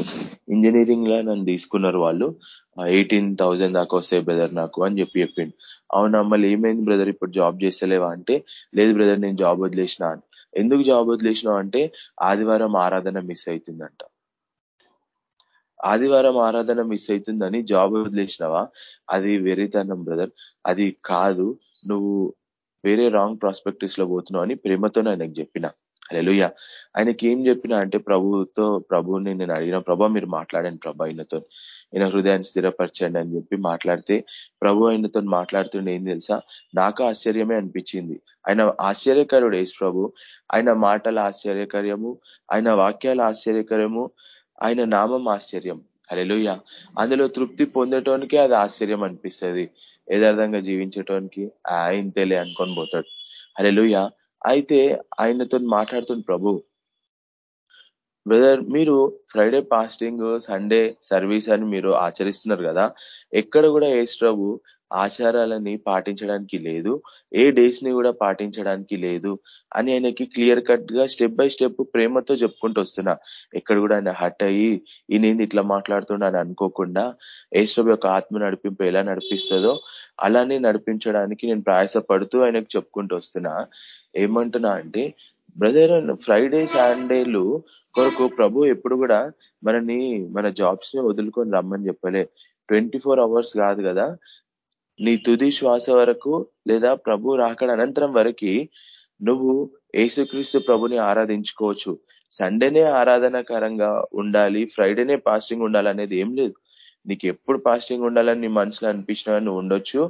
ఇంజనీరింగ్ లా నన్ను తీసుకున్నారు వాళ్ళు. ఎయిటీన్ థౌజండ్ దాకా వస్తాయి బ్రదర్ నాకు అని చెప్పి చెప్పిండు. అవునా మళ్ళీ ఏమైంది బ్రదర్ ఇప్పుడు జాబ్ చేస్తలేవా అంటే లేదు బ్రదర్ నేను జాబ్ వదిలేసిన. ఎందుకు జాబ్ వదిలేసినావు అంటే ఆదివారం ఆరాధన మిస్ అవుతుందంట. ఆదివారం ఆరాధన మిస్ అవుతుందని జాబ్ వదిలేసినావా? అది వెరితనం బ్రదర్. అది కాదు నువ్వు వేరే రాంగ్ ప్రాస్పెక్టివ్స్లో పోతున్నావు అని ప్రేమతో ఆయనకు చెప్పిన. అలెలుయ్య ఆయనకి ఏం చెప్పినా అంటే ప్రభుతో ప్రభుని నేను అడిగిన ప్రభా మీరు మాట్లాడండి ప్రభా ఆయనతో. ఈయన హృదయాన్ని స్థిరపరచండి అని చెప్పి మాట్లాడితే ప్రభు ఆయనతో మాట్లాడుతుండే ఏం తెలుసా? నాకు ఆశ్చర్యమే అనిపించింది. ఆయన ఆశ్చర్యకరుడు యేసు ప్రభు. ఆయన మాటల ఆశ్చర్యకర్యము ఆయన వాక్యాల ఆశ్చర్యకరము ఆయన నామం ఆశ్చర్యం. అలెలుయ్య అందులో తృప్తి పొందటానికి అది ఆశ్చర్యం అనిపిస్తుంది. యథార్థంగా జీవించటానికి ఇంతేలే అనుకొని పోతాడు. అలెలుయ్య అయితే ఆయనతో మాట్లాడుతున్న ప్రభు బ్రదర్ మీరు ఫ్రైడే ఫాస్టింగ్ సండే సర్వీస్ అని మీరు ఆచరిస్తున్నారు కదా ఎక్కడ కూడా ఏసు ప్రభు ఆచారాలని పాటించడానికి లేదు ఏ డేస్ని కూడా పాటించడానికి లేదు అని ఆయనకి క్లియర్ కట్గా స్టెప్ బై స్టెప్ ప్రేమతో చెప్పుకుంటూ వస్తున్నా. ఎక్కడ కూడా ఆయన హట్ అయ్యి ఈయనేంది ఇట్లా మాట్లాడుతున్నా అని అనుకోకుండా ఏశ్వబు యొక్క ఆత్మ నడిపింపు ఎలా నడిపిస్తుందో అలానే నడిపించడానికి నేను ప్రయాసపడుతూ ఆయనకు చెప్పుకుంటూ వస్తున్నా. ఏమంటున్నా అంటే బ్రదర్ ఫ్రైడే సాటర్డేలు కొరకు ప్రభు ఎప్పుడు కూడా మనని మన జాబ్స్ని వదులుకొని రమ్మని చెప్పలే. ట్వంటీ అవర్స్ కాదు కదా. నీ తుది శ్వాస వరకు లేదా ప్రభు రాకడ అనంతరం వరకు నువ్వు ఏసుక్రీస్తు ప్రభుని ఆరాధించుకోవచ్చు. సండేనే ఆరాధనకరంగా ఉండాలి ఫ్రైడేనే పాస్టింగ్ ఉండాలి అనేది ఏం లేదు. నీకు ఎప్పుడు పాస్టింగ్ ఉండాలని నీ మనసులో అనిపించినా నువ్వు ఉండొచ్చు.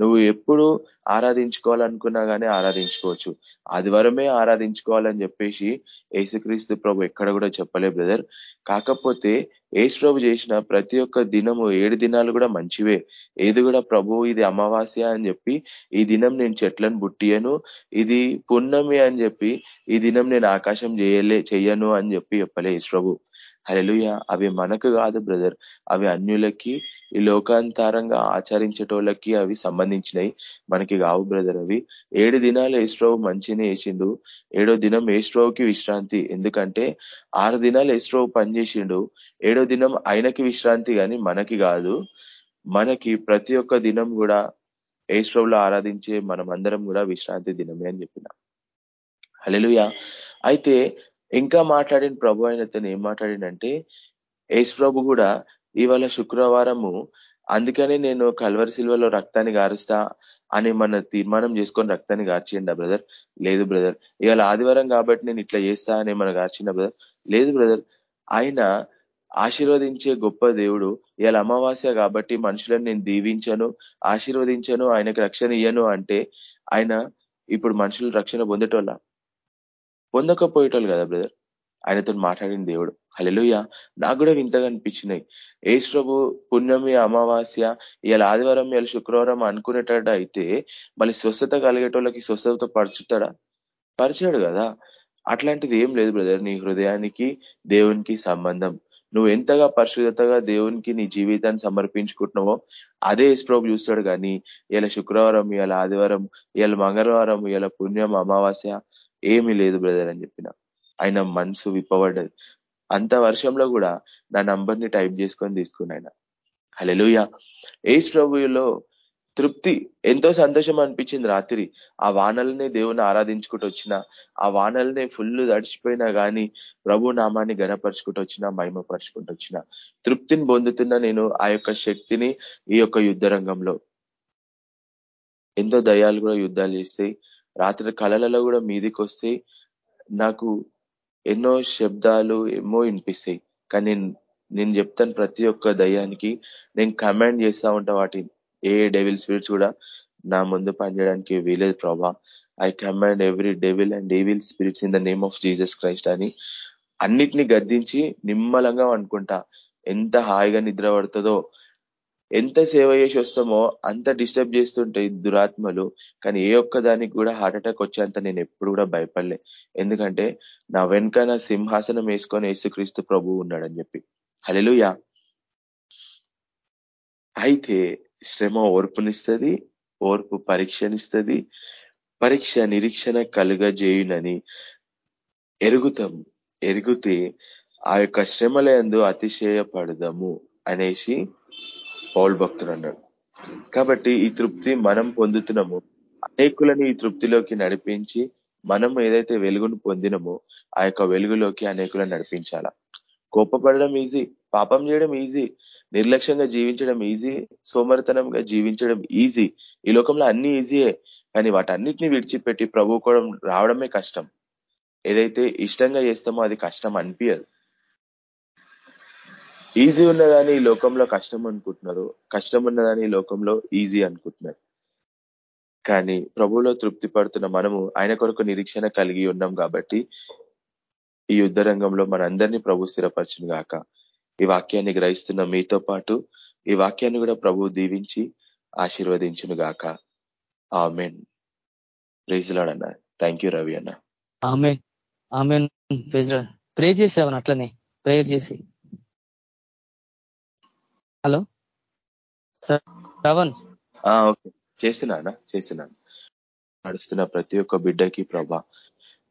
నువ్వు ఎప్పుడు ఆరాధించుకోవాలనుకున్నా కానీ ఆరాధించుకోవచ్చు. ఆదివారమే ఆరాధించుకోవాలని చెప్పేసి యేసుక్రీస్తు ప్రభు ఎక్కడ కూడా చెప్పలే బ్రదర్. కాకపోతే యేసు ప్రభు చేసిన ప్రతి ఒక్క దినము ఏడు దినాలు కూడా మంచివే. ఏది కూడా ప్రభు ఇది అమావాస్య అని చెప్పి ఈ దినం నేను చెట్లను బుట్టియను ఇది పున్నమి అని చెప్పి ఈ దినం నేను ఆకాశం చేయలే చెయ్యను అని చెప్పి చెప్పలే యేసు ప్రభు. హలెలుయ అవి మనకు కాదు బ్రదర్. అవి అన్యులకి ఈ లోకాంతరంగా ఆచరించేటోళ్ళకి అవి సంబంధించినవి మనకి కావు బ్రదర్ అవి. ఏడు దినాలు ఏస్ట్రోవ్ మంచిని వేసిండు ఏడో దినం ఏసురావుకి విశ్రాంతి. ఎందుకంటే ఆరు దినాలు ఏస్ట్రోవ్ పనిచేసిండు ఏడో దినం ఆయనకి విశ్రాంతి కానీ మనకి కాదు. మనకి ప్రతి ఒక్క దినం కూడా ఏసురావులో ఆరాధించే మనం అందరం కూడా విశ్రాంతి దినమే అని చెప్పిన. హలెలుయ అయితే ఇంకా మాట్లాడిన ప్రభు ఆయన తను ఏం మాట్లాడిందంటే యేసు ప్రభు కూడా ఇవాళ శుక్రవారము అందుకనే నేను కల్వరి సిల్వలో రక్తాన్ని గారుస్తా అని మన తీర్మానం చేసుకొని రక్తాన్ని గార్చిండ బ్రదర్? లేదు బ్రదర్. ఇవాళ ఆదివారం కాబట్టి నేను ఇట్లా చేస్తా అని మన గార్చిండ బ్రదర్? లేదు బ్రదర్. ఆయన ఆశీర్వదించే గొప్ప దేవుడు. ఇవాళ అమావాస్య కాబట్టి మనుషులను నేను దీవించను ఆశీర్వదించను ఆయనకు రక్షణ ఇయ్యను అంటే ఆయన ఇప్పుడు మనుషులు రక్షణ పొందేటోళ్ళ. పొందకపోయేటోళ్ళు కదా బ్రదర్ ఆయనతో మాట్లాడిన దేవుడు. హలెలుయ నాకు కూడా వింతగా అనిపించినాయి. ఏసు ప్రభు పుణ్యమి అమావాస్య ఇవాళ ఆదివారం ఇవాళ శుక్రవారం అనుకునేటట్టు అయితే మళ్ళీ స్వస్థత కలిగేటోళ్ళకి స్వస్థతతో పరుచుతాడా? పరిచాడు కదా. అట్లాంటిది ఏం లేదు బ్రదర్ నీ హృదయానికి దేవునికి సంబంధం. నువ్వు ఎంతగా పరిశుద్ధతగా దేవునికి నీ జీవితాన్ని సమర్పించుకుంటున్నావో అదే ప్రభు చూస్తాడు కానీ ఇలా శుక్రవారం ఇలా ఆదివారం ఇలా మంగళవారం ఇలా పుణ్యం అమావాస్య ఏమీ లేదు బ్రదర్ అని చెప్పిన. ఆయన మనసు విప్పబడ్డది. అంత వర్షంలో కూడా నా నంబర్ని టైప్ చేసుకొని తీసుకుని ఆయన. హలెలుయ ఏస్ ప్రభులో తృప్తి ఎంతో సంతోషం అనిపించింది రాత్రి. ఆ వానలనే దేవుని ఆరాధించుకుంటూ వచ్చిన ఆ వానలనే ఫుల్ తడిచిపోయినా కానీ ప్రభు నామాన్ని గనపరుచుకుంటూ వచ్చిన మహిమపరుచుకుంటూ వచ్చిన. తృప్తిని పొందుతున్న నేను ఆ యొక్క శక్తిని ఈ యొక్క యుద్ధ రంగంలో. ఎంతో దయాలు కూడా యుద్ధాలు చేస్తాయి రాత్రి కళలలో కూడా మీదికి వస్తే నాకు ఎన్నో శబ్దాలు ఏమో వినిపిస్తాయి. కానీ నేను చెప్తాను ప్రతి ఒక్క దయ్యానికి నేను కమాండ్ చేస్తా ఉంటా వాటిని ఏ డెవిల్ స్పిరిట్స్ కూడా నా ముందు పనిచేయడానికి వీలేదు ప్రభా. I command every devil and devil spirits in the name of Jesus Christ అని అన్నిటిని గద్దించి నిమ్మలంగా అనుకుంటా ఎంత హాయిగా నిద్ర పడుతుందో ఎంత సేవ చేసి వస్తామో అంత డిస్టర్బ్ చేస్తుంటాయి దురాత్మలు. కానీ ఏ ఒక్క దానికి కూడా హార్ట్ అటాక్ వచ్చేంత నేను ఎప్పుడు కూడా భయపడలే. ఎందుకంటే నా వెనుక నా సింహాసనం వేసుకొని యేసుక్రీస్తు ప్రభు ఉన్నాడని చెప్పి. హలెలుయా అయితే శ్రమ ఓర్పునిస్తుంది ఓర్పు పరీక్షనిస్తుంది పరీక్ష నిరీక్షణ కలుగజేయునని ఎరుగుతాం ఎరుగుతే ఆ యొక్క శ్రమలందు అతిశయపడదాము అనేసి పౌల్ భక్తుడు అన్నాడు. కాబట్టి ఈ తృప్తి మనం పొందుతున్నాము. అనేకులను ఈ తృప్తిలోకి నడిపించి మనం ఏదైతే వెలుగును పొందినమో ఆ యొక్క వెలుగులోకి అనేకులను నడిపించాలా. కోపపడడం ఈజీ పాపం చేయడం ఈజీ నిర్లక్ష్యంగా జీవించడం ఈజీ సోమరితనంగా జీవించడం ఈజీ ఈ లోకంలో అన్ని ఈజీయే కానీ వాటన్నిటిని విడిచిపెట్టి ప్రభు కూడా రావడమే కష్టం. ఏదైతే ఇష్టంగా చేస్తామో అది కష్టం అనిపించదు ఈజీ ఉన్నదాని ఈ లోకంలో కష్టం అనుకుంటున్నారు. కష్టం ఉన్నదాన్ని ఈ లోకంలో ఈజీ అనుకుంటున్నారు. కానీ ప్రభువులో తృప్తి పడుతున్న మనము ఆయన కొరకు నిరీక్షణ కలిగి ఉన్నాం కాబట్టి ఈ యుద్ధ రంగంలో మనందరినీ ప్రభు స్థిరపరచును గాక. ఈ వాక్యాన్ని గ్రహిస్తున్న మీతో పాటు ఈ వాక్యాన్ని కూడా ప్రభు దీవించి ఆశీర్వదించును గాక. ఆమెన్. అన్న. థ్యాంక్ యూ రవి అన్న.
ఆమె ఆమె ప్రే చేసావని అట్లనే? ప్రేయర్ చేసి. హలో? శ్రవణ్.
ఓకే. చేస్తున్నానా? చేస్తున్నాను. నడుస్తున్న ప్రతి ఒక్క బిడ్డకి ప్రభా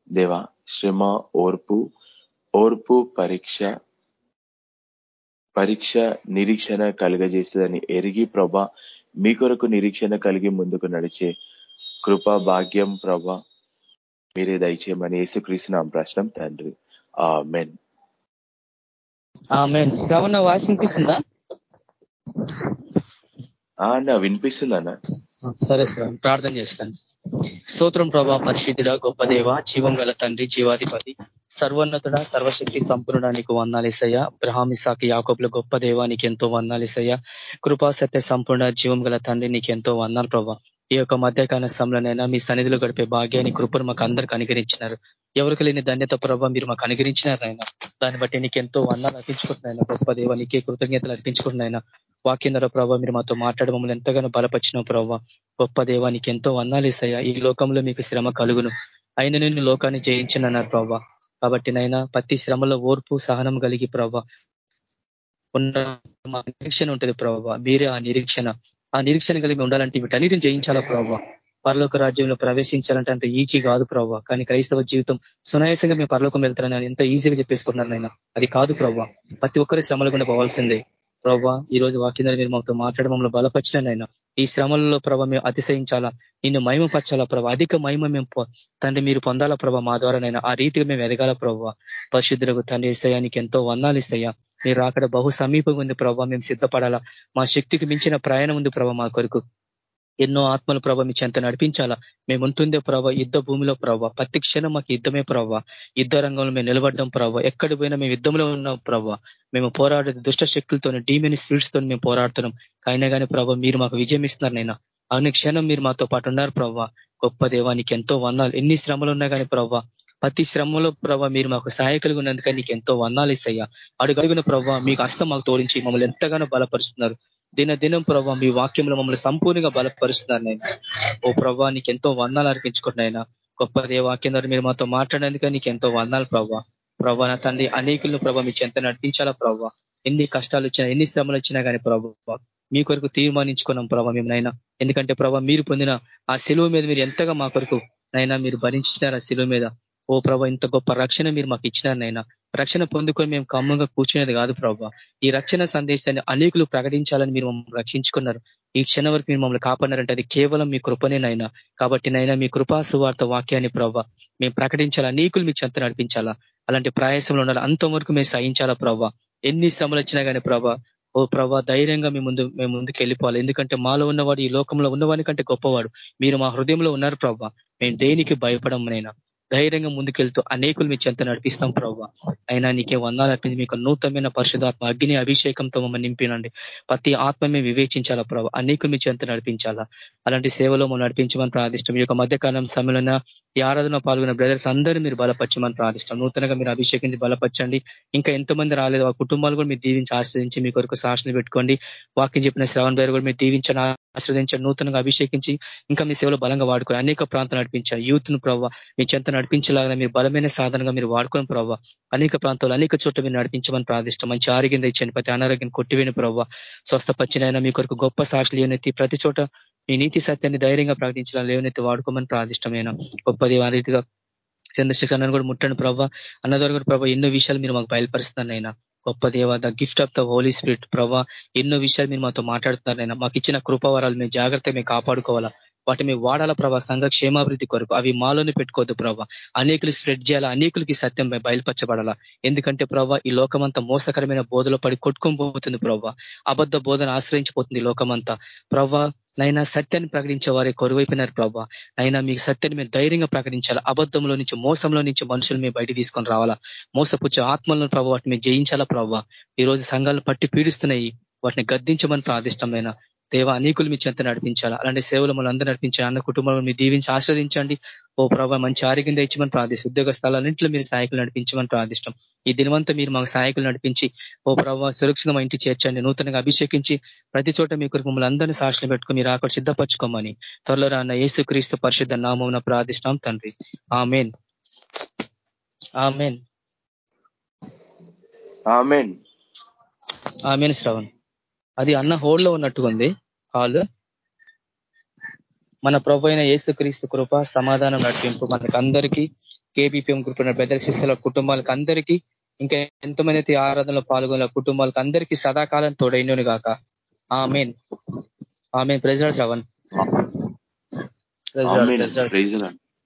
దేవా శ్రమ ఓర్పు ఓర్పు పరీక్ష పరీక్ష నిరీక్షణ కలుగజేస్తుందని ఎరిగి ప్రభా మీ కొరకు నిరీక్షణ కలిగి ముందుకు నడిచే కృపా భాగ్యం ప్రభా మీరే దయచేయమని యేసుక్రీస్తు ప్రశ్నం తండ్రి. ఆ మెన్
శ్రవణ వినిపిస్తుందా
అన్న వినిపిస్తుందన్న
సరే సార్. ప్రార్థన చేస్తాను. స్తోత్రం ప్రభా పరిశుద్ధుడ గొప్ప దేవ జీవం గల తండ్రి జీవాధిపతి సర్వోన్నతుడ సర్వశక్తి సంపూర్ణానికి వందాలేసయ్య బ్రహామిసాకి యాకోబుల గొప్ప దేవానికి ఎంతో వందాలిసయ్య కృపా సత్య సంపూర్ణ జీవం గల తండ్రి నీకు ఎంతో వందాలు ప్రభా. ఈ యొక్క మధ్యకాల సమయంలోనైనా మీ సన్నిధిలో గడిపే భాగ్యాన్ని కృపను మాకు అందరికి అనుగ్రహించినారు. ఎవరికి లేని ధన్యత ప్రభావ మీరు మాకు అనుగరించినారు ఆయన దాన్ని బట్టి నీకు ఎంతో అన్నాలు అర్పించుకుంటున్నాయన గొప్ప దేవ నీకే కృతజ్ఞతలు అర్పించుకుంటున్నాయన వాక్యంధర ప్రభావ మీరు మాతో మాట్లాడ మమ్మల్ని ఎంతగానో బలపరిచిన ప్రభావ గొప్ప దేవ నీకు ఎంతో అన్నాలు ఇస్తాయా. ఈ లోకంలో మీకు శ్రమ కలుగును. అయిన నేను లోకాన్ని జయించనన్నారు ప్రభావ కాబట్టి నైనా ప్రతి శ్రమలో ఓర్పు సహనం కలిగి ప్రభావ ఉన్న నిరీక్షణ ఉంటుంది ప్రభావ మీరే ఆ నిరీక్షణ. ఆ నిరీక్షణ కలిగి ఉండాలంటే వీటన్నిటిని జయించాలా ప్రభావ పరలోక రాజ్యంలో ప్రవేశించాలంటే అంత ఈజీ కాదు ప్రభావ కానీ క్రైస్తవ జీవితం సునాయాసంగా మేము పరలోకం వెళ్తారని ఎంత ఈజీగా చెప్పేసుకుంటున్నారు నైనా అది కాదు ప్రభావ ప్రతి ఒక్కరి శ్రమలు కూడా పోవాల్సిందే. ప్రవ్వ ఈ రోజు వాక్యం మీరు మాతో మాట్లాడడం మమ్మల్ని బలపరిచినైనా ఈ శ్రమలలో ప్రభావ మేము అతిశయించాలా? నిన్ను మహిమపరచాలా ప్రభావ అధిక మహిమ మేము తండ్రి మీరు పొందాలా ప్రభావ మా ద్వారానైనా ఆ రీతిగా మేము ఎదగాల ప్రభావ పరిశుద్ధులకు తండ్రి ఇస్తాయానికి ఎంతో వందాలు ఇస్తాయా మీరు అక్కడ బహు సమీపంగా ఉంది ప్రభావ మేము సిద్ధపడాలా? మా శక్తికి మించిన ప్రయాణం ఉంది ప్రభావ మా కొరకు. ఎన్నో ఆత్మల ప్రభావ మీ చెంత నడిపించాలా? మేము ఉంటుందే ప్రభావ యుద్ధ భూమిలో ప్రభావ ప్రతి క్షణం మాకు యుద్ధమే ప్రభావ యుద్ధ రంగంలో మేము నిలబడ్డం ప్రభావ ఎక్కడి పోయినా మేము యుద్ధంలో ఉన్నాం ప్రభావ మేము పోరాడే దుష్ట శక్తులతోనే డీమిని స్వీట్స్తో మేము పోరాడుతున్నాం. అయినా కానీ ప్రభావ మీరు మాకు విజయం ఇస్తున్నారు నైనా. అన్ని క్షణం మీరు మాతో పాటు ఉన్నారు ప్రభావ గొప్ప దేవానికి ఎంతో వందాలు. ఎన్ని శ్రమలు ఉన్నా కానీ ప్రభావ ప్రతి శ్రమలో ప్రభావ మీరు మాకు సహాయకులుగా ఉన్నందుకని నీకు ఎంతో వందాలు ఇస్తాయా అడుగడుగున ప్రభావ మీకు హస్తం మాకు తోడించి మమ్మల్ని ఎంతగానో బలపరుస్తున్నారు. దిన దినం ప్రభావ మీ వాక్యంలో మమ్మల్ని సంపూర్ణంగా బలపరుస్తున్నారు నేను ఓ ప్రభావ నీకు ఎంతో వర్ణాలు అర్పించుకుంటున్నాయినా గొప్ప దే వాక్యం ద్వారా మీరు మాతో మాట్లాడేందుకే నీకు ఎంతో వర్ణాలు ప్రభావ ప్రభా నా తండ్రి అనేకులను ప్రభావ మీ చెంత నడిపించాలా ప్రభావ ఎన్ని కష్టాలు వచ్చినా ఎన్ని శ్రమలు వచ్చినా కానీ ప్రభావ మీ కొరకు తీర్మానించుకున్నాం ప్రభావ మేమునైనా ఎందుకంటే ప్రభావ మీరు పొందిన ఆ సెలువు మీద మీరు ఎంతగా మా కొరకు నైనా మీరు భరించినారు ఆ సెలువు మీద. ఓ ప్రభా ఇంత గొప్ప రక్షణ మీరు మాకు ఇచ్చినారనైనా రక్షణ పొందుకొని మేము కమ్మంగా కూర్చునేది కాదు ప్రభావ ఈ రక్షణ సందేశాన్ని అనేకులు ప్రకటించాలని మీరు మమ్మల్ని రక్షించుకున్నారు. ఈ క్షణం వరకు మీరు మమ్మల్ని కాపాడినారంటే అది కేవలం మీ కృపనేనైనా కాబట్టి నైనా మీ కృపా సువార్త వాక్యాన్ని ప్రభావ మేము ప్రకటించాలా? అనేకులు మీ చెంత నడిపించాలా? అలాంటి ప్రయాసంలో ఉండాలి? అంతవరకు మేము సహించాలా ప్రభావ ఎన్ని శ్రమలు వచ్చినా కానీ ప్రభా ఓ ప్రభా ధైర్యంగా మీ ముందు మేము ముందుకు వెళ్ళిపోవాలి. ఎందుకంటే మాలో ఉన్నవాడు ఈ లోకంలో ఉన్నవాని కంటే గొప్పవాడు. మీరు మా హృదయంలో ఉన్నారు ప్రభా. మేము దేనికి భయపడమనైనా ధైర్యంగా ముందుకెళ్తూ అనేకులు మీ చెంత నడిపిస్తాం ప్రభావ అయినా నీకే వందాలు అర్పించి మీకు నూతనమైన పరిశుధాత్మ అగ్ని అభిషేకంతో మమ్మల్ని నింపినండి. ప్రతి ఆత్మ మేము వివేచించాలా ప్రభావ అనేకులు మీ చెంత నడిపించాలా? అలాంటి సేవలో మనం నడిపించమని ప్రార్థిష్టం. ఈ యొక్క మధ్యకాలం సమయంలో ఈ ఆరాధన పాల్గొన్న బ్రదర్స్ అందరూ మీరు బలపరచమని ప్రార్థిష్టం. నూతనంగా మీరు అభిషేకించి బలపరచండి. ఇంకా ఎంతమంది రాలేదు ఆ కుటుంబాలు కూడా మీరు దీవించి ఆశ్రదించి మీ కొరకు సాక్షులు పెట్టుకోండి. వాక్యం చెప్పిన శ్రవణ్ బేరు కూడా మీరు దీవించండి ఆశ్రదించండి నూతనంగా అభిషేకించి ఇంకా మీ సేవలో బలంగా వాడుకొని అనేక ప్రాంతం నడిపించారు యూత్ను ప్రభావ మీ చెంత నడిపించేలాగా మీరు బలమైన సాధనగా మీరు వాడుకొని ప్రభావ అనేక ప్రాంతాలు అనేక చోట్ల మీరు నడిపించమని ప్రార్థిష్టం. మంచి ఆరోగ్యం తెచ్చండి ప్రతి అనారోగ్యం కొట్టివేని ప్రభావ స్వస్థపచ్చినైనా మీ కొరకు గొప్ప సాక్షులు ఏవనెత్తి ప్రతి చోట మీ నీతి సత్యాన్ని ధైర్యంగా ప్రకటించాలని లేవనెత్తి వాడుకోమని ప్రార్థిష్టమైన గొప్పది ఆ రీతిగా చంద్రశేఖర్ కూడా ముట్టండి ప్రభావ అన్నదారు కూడా ప్రభావ ఎన్నో విషయాలు మీరు మాకు బయలుపరుస్తున్నారైనా గొప్ప దేవ the gift of the holy spirit ప్రభా ఎన్నో విషయాలు మీరు మాతో మాట్లాడుతున్నారైనా మాకు ఇచ్చిన కృపవరాలు మేము జాగ్రత్తగా మేము కాపాడుకోవాలా. వాటి మేము వాడాల ప్రభా? సంఘ క్షేమాభివృద్ధి కొరకు. అవి మాలోనే పెట్టుకోవద్దు ప్రభా. అనేకులు స్ప్రెడ్ చేయాలా? అనేకులకి సత్యం బయలుపరచబడాలా? ఎందుకంటే ప్రభా ఈ లోకమంతా మోసకరమైన బోధలో పడి కొట్టుకొని ప్రభా. అబద్ధ బోధన ఆశ్రయించిపోతుంది లోకమంతా. ప్రభా నైనా సత్యాన్ని ప్రకటించే వారే కొరువైపోయినారు ప్రభా. నైనా మీకు సత్యాన్ని మేము ధైర్యంగా ప్రకటించాలా? అబద్ధంలో నుంచి మోసంలో నుంచి మనుషులు మేము బయట తీసుకొని రావాలా? మోసపుచ్చే ఆత్మలను ప్రభావ వాటిని మేము జయించాలా ప్రభావ ఈ రోజు సంఘాలను పట్టి పీడిస్తున్నాయి. వాటిని గద్దించమని ప్రాదిష్టమైన దేవ అనేకులు మీ చెంత నడిపించాలా? అలాంటి సేవలు మనం అందరూ నడిపించాలి అన్న కుటుంబంలో మీరు దీవించి ఆస్వాదించండి ఓ ప్రభావ మంచి ఆరోగ్యం తెచ్చమని ప్రార్థిస్తాం ఉద్యోగ స్థలాలన్నింటిలో మీరు సహాయకులు నడిపించమని ప్రార్థిష్టం ఈ దినవంతా మీరు మాకు సహాయకులు నడిపించి ఓ ప్రభావ సురక్షితంగా ఇంటి చేర్చండి. నూతనంగా అభిషేకించి ప్రతి చోట మీ కొరకు మమ్మల్ని అందరినీ సాక్షులు పెట్టుకుని మీరు అక్కడ సిద్ధపరచుకోమని త్వరలో రాన్న యేసు క్రీస్తు పరిశుద్ధ నామం ప్రార్థిష్టం తండ్రి. ఆమెన్. ఆమెన్. ఆమెన్ శ్రవణ్. అది అన్న హోల్లో ఉన్నట్టుగా ఉంది హాల్ మన ప్రభు అయిన ఏసు క్రీస్తు కృప సమాధానం నడిపింపు మనకి అందరికీ కేబీపీఎం గ్రూప్ పెద్ద శిష్యుల కుటుంబాలకు అందరికీ ఇంకా ఎంతమంది అయితే ఆరాధనలో పాల్గొన్న కుటుంబాలకు అందరికీ సదాకాలం తోడైనను గాక. Amen. Amen. Pressure Shravan.
Pressure